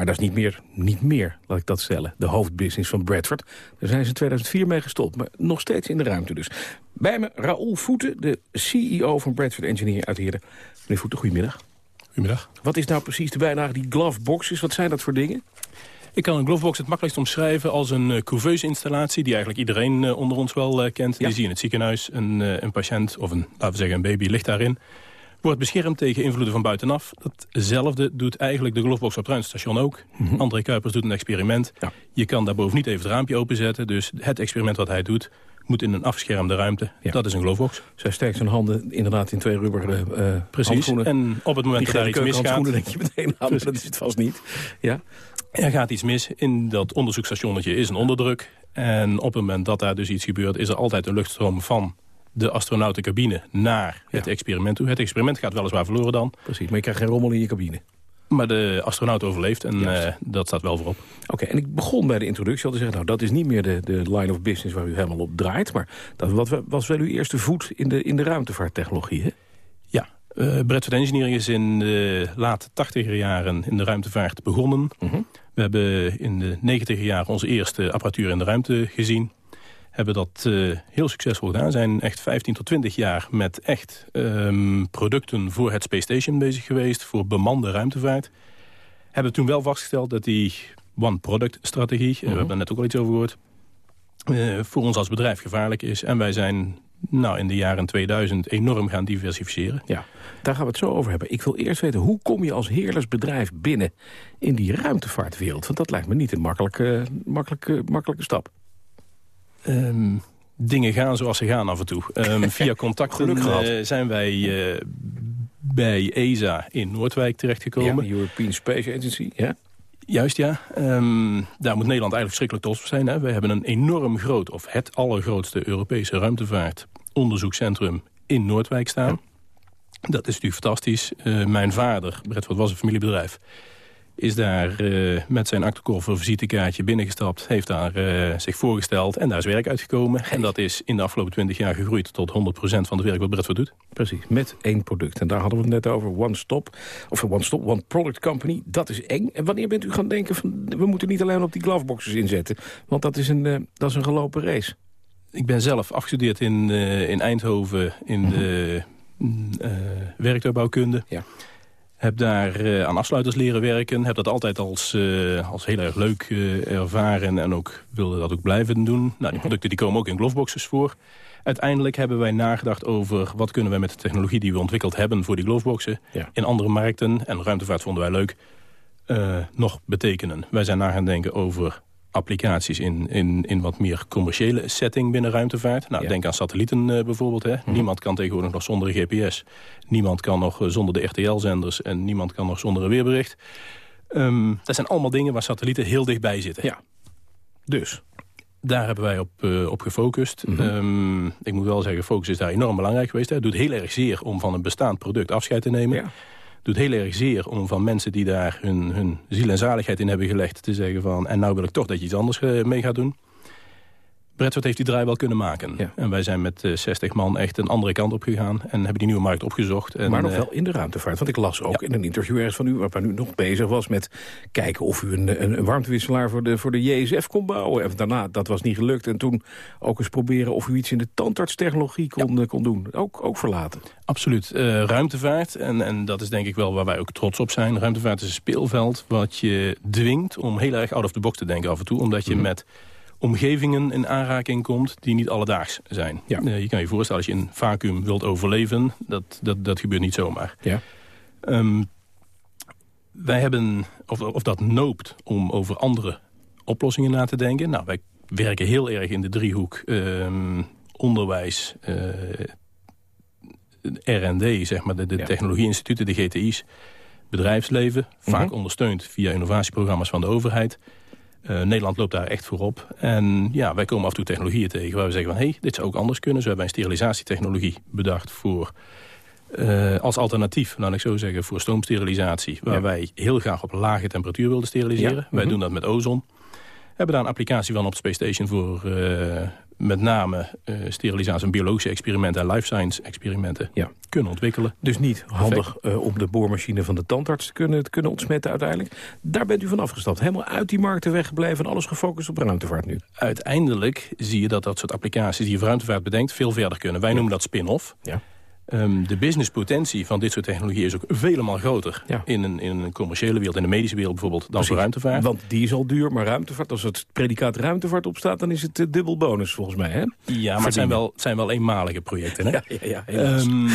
Maar dat is niet meer, niet meer, laat ik dat stellen, de hoofdbusiness van Bradford. Daar zijn ze in 2004 mee gestopt, maar nog steeds in de ruimte dus. Bij me Raoul Voeten, de CEO van Bradford Engineering uit Heerden. Meneer Voeten, goedemiddag. Goedemiddag. Wat is nou precies de bijlage, die gloveboxes? Wat zijn dat voor dingen? Ik kan een glovebox het makkelijkst omschrijven als een uh, couveuse installatie... die eigenlijk iedereen uh, onder ons wel kent. Ja. Die zie je in het ziekenhuis. Een, een patiënt of een, laten we zeggen een baby ligt daarin wordt beschermd tegen invloeden van buitenaf. Datzelfde doet eigenlijk de glovebox op het ruimtestation ook. Mm André Kuipers doet een experiment. Ja. Je kan daarboven niet even het raampje openzetten. Dus het experiment wat hij doet moet in een afgeschermde ruimte. Ja. Dat is een glovebox. Zij steekt zijn handen inderdaad in twee rubberen uh, Precies. Handschoenen. En op het moment dat er iets misgaat... denk je meteen aan, dat is het vast niet. Ja. Er gaat iets mis. In dat onderzoeksstationnetje is een onderdruk. En op het moment dat daar dus iets gebeurt... is er altijd een luchtstroom van de astronautencabine naar het experiment toe. Het experiment gaat weliswaar verloren dan. Precies, maar je krijgt geen rommel in je cabine. Maar de astronaut overleeft en uh, dat staat wel voorop. Oké, en ik begon bij de introductie al te zeggen... nou, dat is niet meer de, de line of business waar u helemaal op draait... maar dat wat, was wel uw eerste voet in de, in de ruimtevaarttechnologie, hè? Ja, uh, Bradford Engineering is in de late tachtiger jaren in de ruimtevaart begonnen. Uh mhm. -huh. We hebben in de negentiger jaren onze eerste apparatuur in de ruimte gezien. Hebben dat uh, heel succesvol gedaan. Zijn echt 15 tot 20 jaar met echt um, producten voor het Space Station bezig geweest. Voor bemande ruimtevaart. Hebben toen wel vastgesteld dat die one-product-strategie... Uh, we hebben er net ook al iets over gehoord... Uh, voor ons als bedrijf gevaarlijk is. En wij zijn nou, in de jaren 2000 enorm gaan diversificeren. Ja, daar gaan we het zo over hebben. Ik wil eerst weten, hoe kom je als heerlers bedrijf binnen in die ruimtevaartwereld? Want dat lijkt me niet een makkelijke, makkelijke, makkelijke stap. Um, dingen gaan zoals ze gaan af en toe. Um, via contacten uh, zijn wij uh, bij ESA in Noordwijk terechtgekomen. Ja, European Space Agency, ja. Juist, ja. Um, daar moet Nederland eigenlijk verschrikkelijk trots op zijn. Hè? We hebben een enorm groot, of het allergrootste Europese ruimtevaartonderzoekscentrum in Noordwijk staan. Dat is natuurlijk fantastisch. Uh, mijn vader, Bredford was een familiebedrijf is daar uh, met zijn aktekoffer visitekaartje binnengestapt... heeft daar uh, zich voorgesteld en daar is werk uitgekomen. En dat is in de afgelopen 20 jaar gegroeid tot 100% van het werk wat Bradford doet. Precies, met één product. En daar hadden we het net over, One Stop, of One Stop, One Product Company. Dat is eng. En wanneer bent u gaan denken van... we moeten niet alleen op die gloveboxes inzetten... want dat is een, uh, dat is een gelopen race. Ik ben zelf afgestudeerd in, in Eindhoven in mm -hmm. de werktuigbouwkunde... Ja. Heb daar uh, aan afsluiters leren werken. Heb dat altijd als, uh, als heel erg leuk uh, ervaren en ook wilde dat ook blijven doen. Nou, die mhm. producten die komen ook in gloveboxes voor. Uiteindelijk hebben wij nagedacht over wat kunnen wij met de technologie die we ontwikkeld hebben voor die gloveboxen ja. in andere markten, en ruimtevaart vonden wij leuk, nog betekenen. Wij zijn na gaan denken over applicaties in, in, in wat meer commerciële setting binnen ruimtevaart. Nou, denk aan satellieten uh, bijvoorbeeld. Hè. Mhm. Niemand kan tegenwoordig nog zonder GPS. Niemand kan nog uh, zonder de RTL-zenders. En niemand kan nog zonder een weerbericht. Um, dat zijn allemaal dingen waar satellieten heel dichtbij zitten. Ja. Dus? Daar hebben wij op, uh, op gefocust. Mm -hmm. um, ik moet wel zeggen, focus is daar enorm belangrijk geweest. Hè. Het doet heel erg zeer om van een bestaand product afscheid te nemen. Ja doet heel erg zeer om van mensen die daar hun, hun ziel en zaligheid in hebben gelegd... te zeggen van, en nou wil ik toch dat je iets anders eh, mee gaat doen. Bradford heeft die draai wel kunnen maken. Ja. En wij zijn met uh, eh, 60 man echt een andere kant op gegaan... en hebben die nieuwe markt opgezocht. En, maar nog wel in de ruimtevaart. Want ik las ook ja. in een interview ergens van u... waar u nog bezig was met kijken of u een, een, een warmtewisselaar... Voor de, voor de JSF kon bouwen. En daarna, dat was niet gelukt. En toen ook eens proberen of u iets in de tandartstechnologie kon, ja. kon doen. Ook, ook verlaten. Absoluut. Uh, ruimtevaart, en, en dat is denk ik wel waar wij ook trots op zijn. Ruimtevaart is een speelveld wat je dwingt om heel erg out of the box te denken af en toe. Omdat je mm -hmm. met omgevingen in aanraking komt die niet alledaags zijn. Ja. Uh, je kan je voorstellen, als je in vacuüm wilt overleven, dat, dat, dat gebeurt niet zomaar. Ja. Um, wij hebben, of, of dat noopt om over andere oplossingen na te denken. Nou, wij werken heel erg in de driehoek um, onderwijs, uh, R&D, zeg maar, de, de ja. technologieinstituten, de GTI's, bedrijfsleven, mm -hmm. vaak ondersteund via innovatieprogramma's van de overheid. Uh, Nederland loopt daar echt voorop. En ja, wij komen af en toe technologieën tegen waar we zeggen van... hé, hey, dit zou ook anders kunnen. Zo hebben wij een sterilisatietechnologie bedacht voor... Uh, als alternatief, laat ik zo zeggen, voor stoomsterilisatie... waar ja. wij heel graag op lage temperatuur wilden steriliseren. Ja. Wij mm -hmm. doen dat met ozon. We hebben daar een applicatie van op Space Station voor... Uh, met name uh, sterilisatie en biologische experimenten en life science experimenten ja. kunnen ontwikkelen. Dus niet handig uh, om de boormachine van de tandarts te kunnen, te kunnen ontsmetten uiteindelijk. Daar bent u van afgestapt. Helemaal uit die markten weggebleven en alles gefocust op ruimtevaart nu. Uiteindelijk zie je dat dat soort applicaties die je voor ruimtevaart bedenkt veel verder kunnen. Wij ja. noemen dat spin-off. Ja. Um, de businesspotentie van dit soort technologie is ook vele maal groter... Ja. In, een, in een commerciële wereld, in de medische wereld bijvoorbeeld... dan Precies. voor ruimtevaart. Want die is al duur, maar ruimtevaart... als het predicaat ruimtevaart opstaat, dan is het uh, dubbel bonus volgens mij, hè? Ja, maar het zijn, wel, het zijn wel eenmalige projecten, hè? Ja, ja, ja um,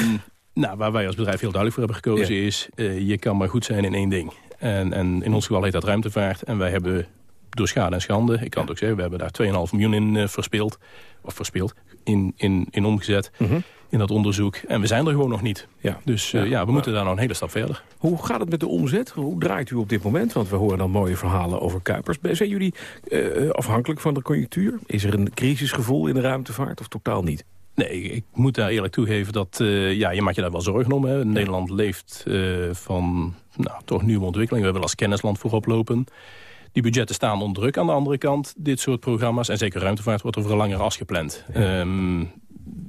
nou, waar wij als bedrijf heel duidelijk voor hebben gekozen ja. is... Uh, je kan maar goed zijn in één ding. En, en in ons geval heet dat ruimtevaart. En wij hebben door schade en schande, ik kan het ook zeggen... we hebben daar 2,5 miljoen in uh, verspeeld, of verspeeld, in, in, in omgezet... Mm -hmm in dat onderzoek. En we zijn er gewoon nog niet. Ja. Dus uh, ja, ja, we maar... moeten daar nog een hele stap verder. Hoe gaat het met de omzet? Hoe draait u op dit moment? Want we horen dan mooie verhalen over Kuipers. Zijn jullie uh, afhankelijk van de conjunctuur? Is er een crisisgevoel in de ruimtevaart of totaal niet? Nee, ik moet daar eerlijk toegeven dat uh, ja, je maakt je daar wel zorgen om. Hè. Nederland leeft uh, van nou, toch nieuwe ontwikkelingen. We hebben als kennisland voorop lopen. Die budgetten staan onder druk. Aan de andere kant, dit soort programma's... en zeker ruimtevaart wordt over een langere as gepland. Ja. Um,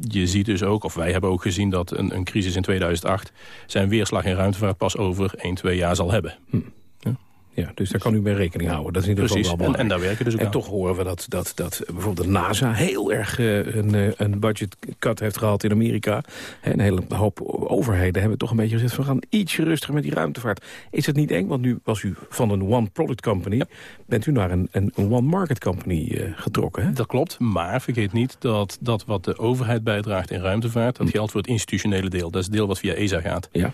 je ziet dus ook, of wij hebben ook gezien... dat een, een crisis in 2008 zijn weerslag in ruimtevaart pas over 1, 2 jaar zal hebben. Hm. Ja. Dus daar kan u mee rekening houden. Dat is in ieder geval wel en, belangrijk. en daar werken dus ook En aan. toch horen we dat, dat, dat bijvoorbeeld de NASA heel erg eh, een, eh, een budget cut heeft gehad in Amerika. Hè, Een hele hoop overheden hebben toch een beetje gezegd... we gaan ietsje rustiger met die ruimtevaart. Is het niet eng? Want nu was u van een one-product company... bent u naar een, een, one-market company eh, getrokken. Hè? Dat klopt, maar vergeet niet dat dat wat de overheid bijdraagt in ruimtevaart... dat geldt voor het institutionele deel. Dat is het deel wat via ESA gaat. Ja.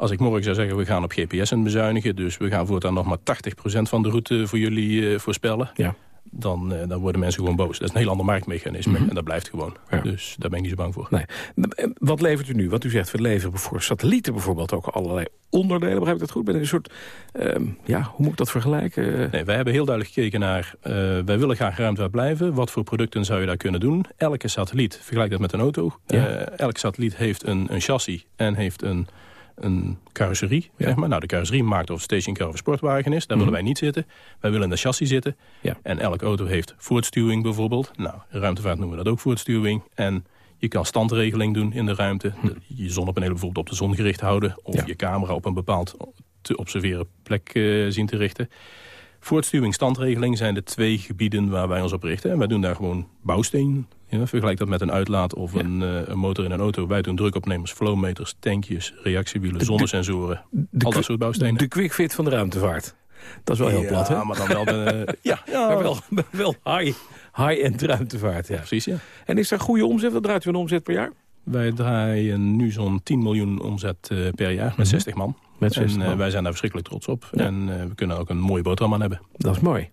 Als ik morgen zou zeggen, we gaan op GPS'en bezuinigen... dus we gaan voortaan nog maar 80% van de route voor jullie eh, voorspellen... Ja. Dan, eh, dan worden mensen gewoon boos. Dat is een heel ander marktmechanisme en dat blijft gewoon. Dus daar ben ik niet zo bang voor. Nee. Wat levert u nu? Wat u zegt, we leveren voor satellieten bijvoorbeeld ook allerlei onderdelen. Begrijp ik dat goed? Ben een soort, ehm, ja, hoe moet ik dat vergelijken? Nee, wij hebben heel duidelijk gekeken naar... eh, wij willen graag ruimtevaart blijven. Wat voor producten zou je daar kunnen doen? Elke satelliet, vergelijk dat met een auto. Ja. Elke satelliet heeft een, een chassis en heeft een, een carrosserie. Zeg maar. Nou, de carrosserie maakt of het stationcar of sportwagen is. Daar willen wij niet zitten. Wij willen in de chassis zitten. Ja. En elke auto heeft voortstuwing bijvoorbeeld. Nou, ruimtevaart noemen we dat ook voortstuwing. En je kan standregeling doen in de ruimte. De- Je zonnepanelen bijvoorbeeld op de zon gericht houden. Of Ja. je camera op een bepaald te observeren plek eh, zien te richten. Voortstuwing, standregeling zijn de twee gebieden waar wij ons op richten. En wij doen daar gewoon bouwsteen. Ja, vergelijk dat met een uitlaat of een, eh, een motor in een auto. Wij doen drukopnemers, flowmeters, tankjes, reactiewielen, zonnesensoren. Al dat soort bouwstenen. De quickfit van de ruimtevaart. Dat is wel heel Ja, plat, hè? maar dan wel de- ja, ja. maar wel, wel high, high-end ruimtevaart, ja. Precies, ja. En is er goede omzet? Wat draait u een omzet per jaar? Wij draaien nu zo'n 10 miljoen omzet eh, per jaar met 60 man. Mhm. Met 60 en eh, man. wij zijn daar verschrikkelijk trots op. Ja. En eh, we kunnen ook een mooie boterham aan hebben. Dat is mooi.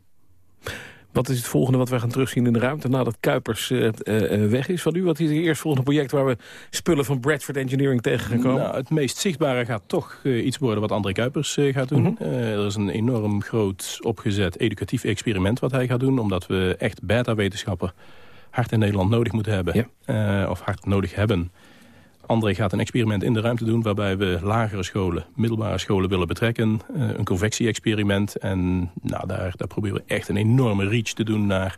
Wat is het volgende wat we gaan terugzien in de ruimte nadat Kuipers eh, eh, eh, weg is van u? Wat is het eerstvolgende project waar we spullen van Bradford Engineering tegen gaan komen? Nou, het meest zichtbare gaat toch iets worden wat André Kuipers gaat doen. Eh, er is een enorm groot opgezet educatief experiment wat hij gaat doen. Omdat we echt beta-wetenschappen hard in Nederland nodig moeten hebben. Of hard nodig hebben. André gaat een experiment in de ruimte doen... waarbij we lagere scholen, middelbare scholen willen betrekken. Eh, een convectie-experiment. En nou, daar, daar proberen we echt een enorme reach te doen naar...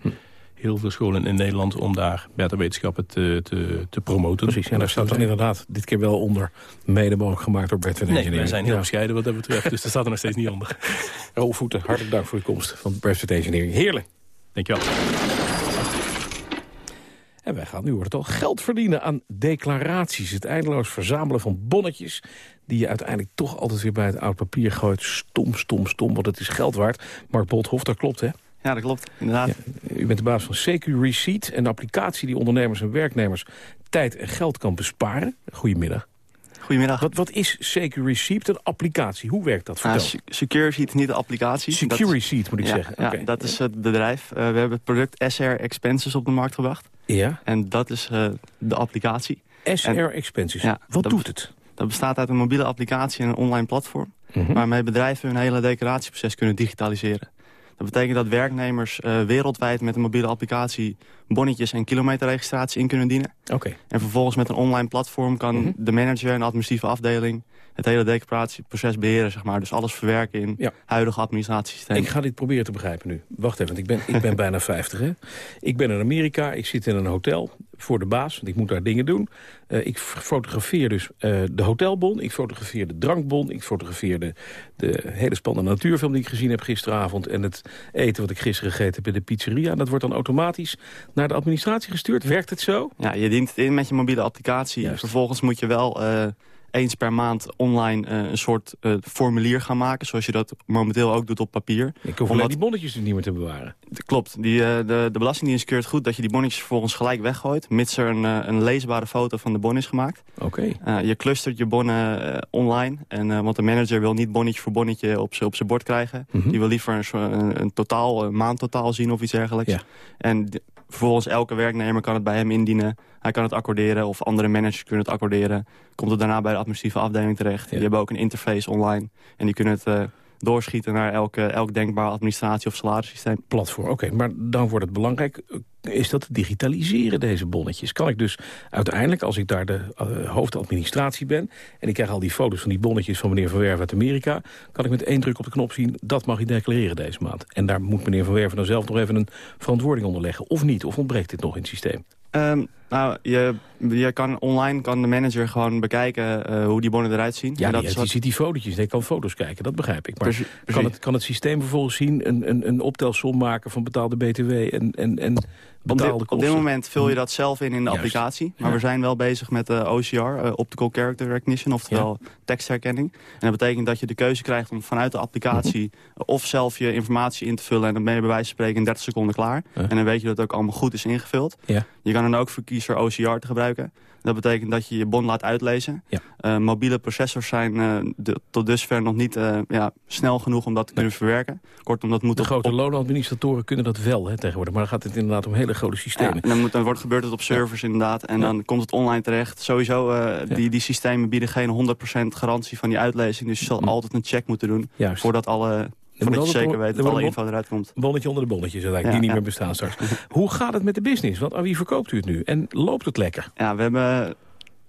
heel veel scholen in Nederland om daar beta-wetenschappen te, te, te promoten. Precies, en daar staat dan inderdaad dit keer wel onder... mede mogelijk gemaakt door Nee, Engineering. wij zijn heel Ja. bescheiden wat dat betreft. Dus dat staat er nog steeds niet onder. Rolf Voeten, hartelijk dank voor uw komst van Bradford Engineering. Heerlijk. Dankjewel. En wij gaan nu wordt het al geld verdienen aan declaraties. Het eindeloos verzamelen van bonnetjes... die je uiteindelijk toch altijd weer bij het oud papier gooit. Stom, stom, stom, want het is geld waard. Mark Bolthoff, dat klopt, hè? Ja, dat klopt, inderdaad. U bent de baas van CQ Receipt, een applicatie die ondernemers en werknemers tijd en geld kan besparen. Goedemiddag. Goedemiddag. Wat, wat is Receipt, een applicatie? Hoe werkt dat? Nou, Vertel. Secure is niet de applicatie. Secure Receipt, moet ik ja, zeggen. Ja, dat is het bedrijf. Eh, we hebben het product SR Expenses op de markt gebracht. Ja. En dat is eh, de applicatie. SR En- Expenses. Ja, Wat doet het? Dat bestaat uit een mobiele applicatie en een online platform... Mhm. waarmee bedrijven hun hele declaratieproces kunnen digitaliseren. Dat betekent dat werknemers eh, wereldwijd met een mobiele applicatie... bonnetjes en kilometerregistratie in kunnen dienen. Oké. En vervolgens met een online platform kan Mhm. de manager en de administratieve afdeling... het hele declaratieproces beheren, zeg maar. Dus alles verwerken in Ja. huidige administratiesystemen. Ik ga dit proberen te begrijpen nu. Wacht even, want ik ben, ik ben bijna 50. Hè? Ik ben in Amerika, ik zit in een hotel voor de baas, want ik moet daar dingen doen. Eh, ik fotografeer dus eh, de hotelbon, ik fotografeer de drankbon... ik fotografeer de, de hele spannende natuurfilm die ik gezien heb gisteravond... en het eten wat ik gisteren gegeten heb in de pizzeria. Dat wordt dan automatisch naar de administratie gestuurd. Werkt het zo? Ja, je dient het in met je mobiele applicatie. Vervolgens moet je wel eh, eens per maand online eh, een soort eh, formulier gaan maken... zoals je dat momenteel ook doet op papier. Ik hoef Omdat- die bonnetjes dus niet meer te bewaren. Klopt. Die, eh, de, de Belastingdienst keurt goed dat je die bonnetjes vervolgens gelijk weggooit... mits er een, een leesbare foto van de bon is gemaakt. Oké. Je clustert je bonnen online. En, want de manager wil niet bonnetje voor bonnetje op zijn op zijn bord krijgen. Mhm. Die wil liever een, een, een totaal, een maandtotaal zien of iets dergelijks. Ja. En vervolgens elke werknemer kan het bij hem indienen. Hij kan het accorderen of andere managers kunnen het accorderen. Komt het daarna bij de administratieve afdeling terecht. Die hebben ook een interface online. En die kunnen het eh, doorschieten naar elke, elk denkbaar administratie- of salarissysteem. Platform, oké. Maar dan wordt het belangrijk, eh, is dat digitaliseren, deze bonnetjes. Kan ik dus uiteindelijk, als ik daar de eh, hoofdadministratie ben... en ik krijg al die foto's van die bonnetjes van meneer Van Werven uit Amerika... kan ik met één druk op de knop zien, dat mag hij declareren deze maand. En daar moet meneer Van Werven dan zelf nog even een verantwoording onder leggen. Of niet, of ontbreekt dit nog in het systeem? Ehm, nou, je, je kan online kan de manager gewoon bekijken eh, hoe die bonnen eruit zien. Ja, En dat die, is die wat- ziet die fotootjes. Hij kan foto's kijken, dat begrijp ik. Maar kan, het, kan het systeem vervolgens zien, een, een, een optelsom maken van betaalde btw en, en, en Op dit, kosten? op dit moment vul je dat zelf in in de Juist. applicatie. Maar Ja. we zijn wel bezig met de OCR, eh, Optical Character Recognition, oftewel tekstherkenning. En dat betekent dat je de keuze krijgt om vanuit de applicatie of zelf je informatie in te vullen. En dan ben je bij wijze van spreken in 30 seconden klaar. En dan weet je dat het ook allemaal goed is ingevuld. Ja. Je kan dan ook voor kiezen OCR te gebruiken. Dat betekent dat je je bon laat uitlezen. Ja. Eh, mobiele processors zijn eh, de- tot dusver nog niet eh, ja, snel genoeg om dat te kunnen verwerken. Kortom, dat moet De grote op, loonadministratoren kunnen dat wel hè, tegenwoordig. Maar dan gaat het inderdaad om hele grote Ja, systemen. en dan, moet, dan wordt, gebeurt het op servers inderdaad. En dan komt het online terecht. Sowieso, eh, die, die systemen bieden geen 100% garantie van die uitlezing. Dus je zal altijd een check moeten doen. Juist. Voordat, alle, voordat je zeker weet dat alle info eruit komt. Bonnetje onder de bonnetjes, Ja, die niet ja. meer bestaan straks. Hoe gaat het met de business? Want aan wie verkoopt u het nu? En loopt het lekker? Ja, we hebben...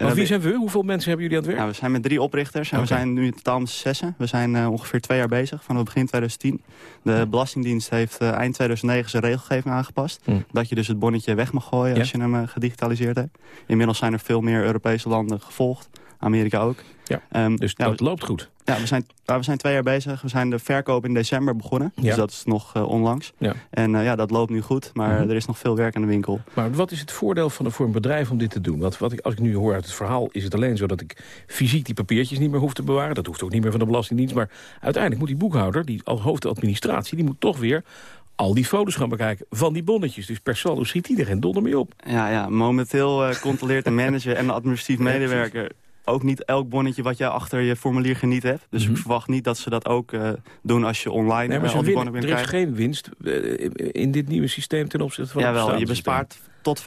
Maar wie zijn we? Hoeveel mensen hebben jullie aan het werk? Ja, we zijn met drie oprichters en we zijn nu in totaal met zessen. We zijn eh, ongeveer twee jaar bezig, vanaf begin 2010. De Belastingdienst heeft eh, eind 2009 zijn regelgeving aangepast. Hm. Dat je dus het bonnetje weg mag gooien Ja. als je hem eh, gedigitaliseerd hebt. Inmiddels zijn er veel meer Europese landen gevolgd. Amerika ook. Ja, Ehm, dus ja, dat loopt goed. Ja, we zijn, we zijn twee jaar bezig. We zijn de verkoop in december begonnen. Ja. Dus dat is nog eh, onlangs. Ja. En eh, ja, dat loopt nu goed. Maar Mhm. er is nog veel werk aan de winkel. Maar wat is het voordeel van, voor een bedrijf om dit te doen? Want wat ik, als ik nu hoor uit het verhaal, is het alleen zo dat ik fysiek die papiertjes niet meer hoef te bewaren. Dat hoeft ook niet meer van de Belastingdienst. Maar uiteindelijk moet die boekhouder, die als hoofdadministratie, die moet toch weer al die foto's gaan bekijken van die bonnetjes. Dus per saldo schiet die er geen donder mee op. Ja, ja momenteel eh, controleert de manager en de administratief medewerker... ook niet elk bonnetje wat jij achter je formulier geniet hebt. Dus ik verwacht niet dat ze dat ook eh, doen als je online Mhm. Nee, maar eh, ze al die winnen, bonnen er is geen winst eh, in dit nieuwe systeem ten opzichte van het Jawel, je bespaart tot 65%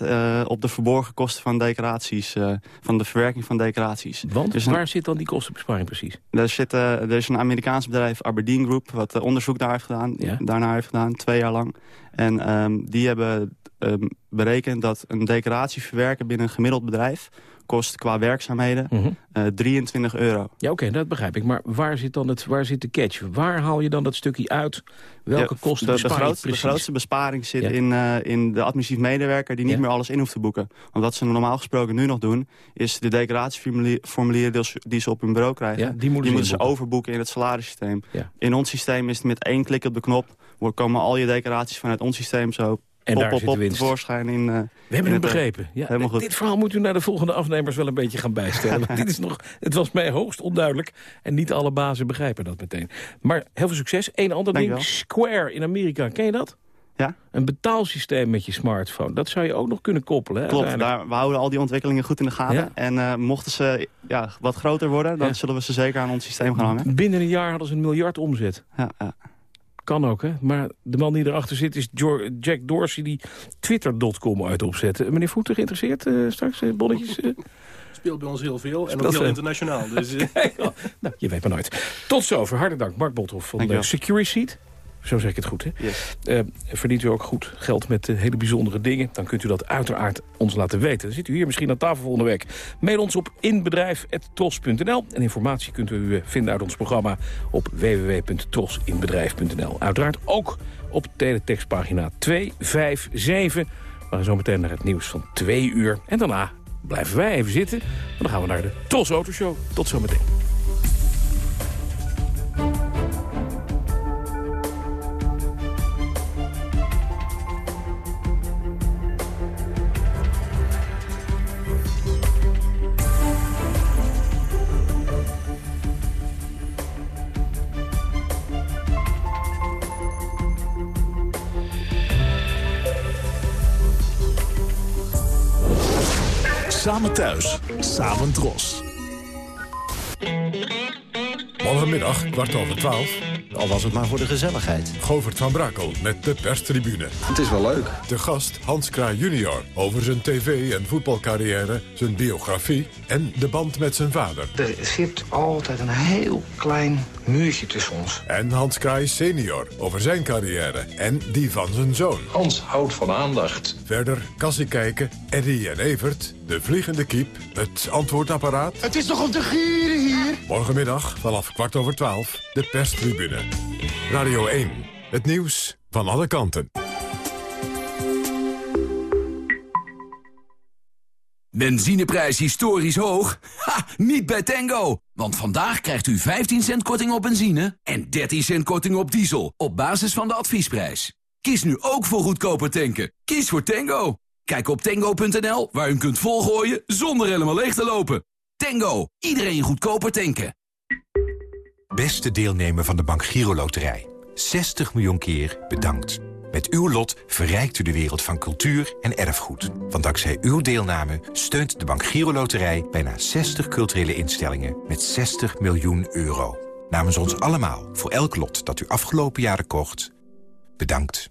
eh op de verborgen kosten van declaraties. eh, van de verwerking van declaraties. Want Dus een- waar zit dan die kostenbesparing precies? Er, zit, eh, er is een Amerikaans bedrijf, Aberdeen Group, wat onderzoek daar heeft gedaan, Ja. daarna heeft gedaan, twee jaar lang. En ehm, die hebben ehm, berekend dat een declaratie verwerken binnen een gemiddeld bedrijf kost qua werkzaamheden Mhm. eh, 23 euro. Ja, oké, dat begrijp ik. Maar waar zit dan het, waar zit de catch? Waar haal je dan dat stukje uit? Welke Ja, kosten de, de, grootste, de grootste besparing zit Ja. in, eh, in de administratief medewerker... die niet Ja. meer alles in hoeft te boeken. Want wat ze normaal gesproken nu nog doen... is de declaratieformulieren die ze- die ze op hun bureau krijgen... Die moeten ze overboeken in het salarissysteem. In ons systeem is het met één klik op de knop... komen al je declaraties vanuit ons systeem zo... En pop, daar pop, zit de winst. tevoorschijn in... eh, We hebben hem het, eh, begrepen. Ja, helemaal goed. Dit verhaal moet u naar de volgende afnemers wel een beetje gaan bijstellen. Dit is nog, het was mij hoogst onduidelijk. En niet alle bazen begrijpen dat meteen. Maar heel veel succes. Eén ander ding. Square in Amerika. Ken je dat? Ja. Een betaalsysteem met je smartphone. Dat zou je ook nog kunnen koppelen. Hè, Klopt, daar, we houden al die ontwikkelingen goed in de gaten. Ja. En eh, mochten ze ja, wat groter worden... dan Ja. zullen we ze zeker aan ons systeem gaan hangen. Binnen een jaar hadden ze een miljard omzet. Ja, ja. Kan ook, hè? Maar de man die erachter zit is Jack Dorsey... die Twitter.com uit opzet. Meneer Voeten geïnteresseerd eh, straks? eh, bonnetjes? eh? Speelt bij ons heel veel en Speelt ook heel internationaal. Dus, Kijk, oh, nou, je weet maar nooit. Tot zover. Hartelijk dank. Mark Bothoff van uh, Dankjewel. Securiseat. Zo zeg ik het goed, hè? Yes. Eh, verdient u ook goed geld met eh, hele bijzondere dingen... dan kunt u dat uiteraard ons laten weten. Dan zit u hier misschien aan tafel volgende week. Mail ons op inbedrijf.tros.nl. En informatie kunt u eh, vinden uit ons programma op www.trosinbedrijf.nl. Uiteraard ook op teletextpagina 257... We gaan zo meteen naar het nieuws van twee uur. En daarna blijven wij even zitten. En dan gaan we naar de Tros Autoshow. Tot zometeen. Samen thuis, samen dros. Morgenmiddag, kwart over twaalf. Al was het maar voor de gezelligheid. Govert van Brakel met de perstribune. Het is wel leuk. De gast Hans Kraai junior over zijn tv- en voetbalcarrière, zijn biografie en de band met zijn vader. Er zit altijd een heel klein muurtje tussen ons. En Hans Kraai senior over zijn carrière en die van zijn zoon. Hans houdt van aandacht. Verder Kassie kijken, Eddie en Evert, de vliegende kiep, het antwoordapparaat. Het is toch om te gieren? Morgenmiddag vanaf kwart over twaalf, de perstribune. Radio 1, het nieuws van alle kanten. Benzineprijs historisch hoog? Ha, niet bij Tango! Want vandaag krijgt u 15 cent korting op benzine... en 13 cent korting op diesel, op basis van de adviesprijs. Kies nu ook voor goedkoper tanken. Kies voor Tango. Kijk op tango.nl, waar u kunt volgooien zonder helemaal leeg te lopen. Tango, iedereen goedkoper tanken. Beste deelnemer van de Bank Giro Loterij. 60 miljoen keer bedankt. Met uw lot verrijkt u de wereld van cultuur en erfgoed. Want dankzij uw deelname steunt de Bank Giro Loterij... bijna 60 culturele instellingen met 60 miljoen euro. Namens ons allemaal, voor elk lot dat u afgelopen jaren kocht... bedankt.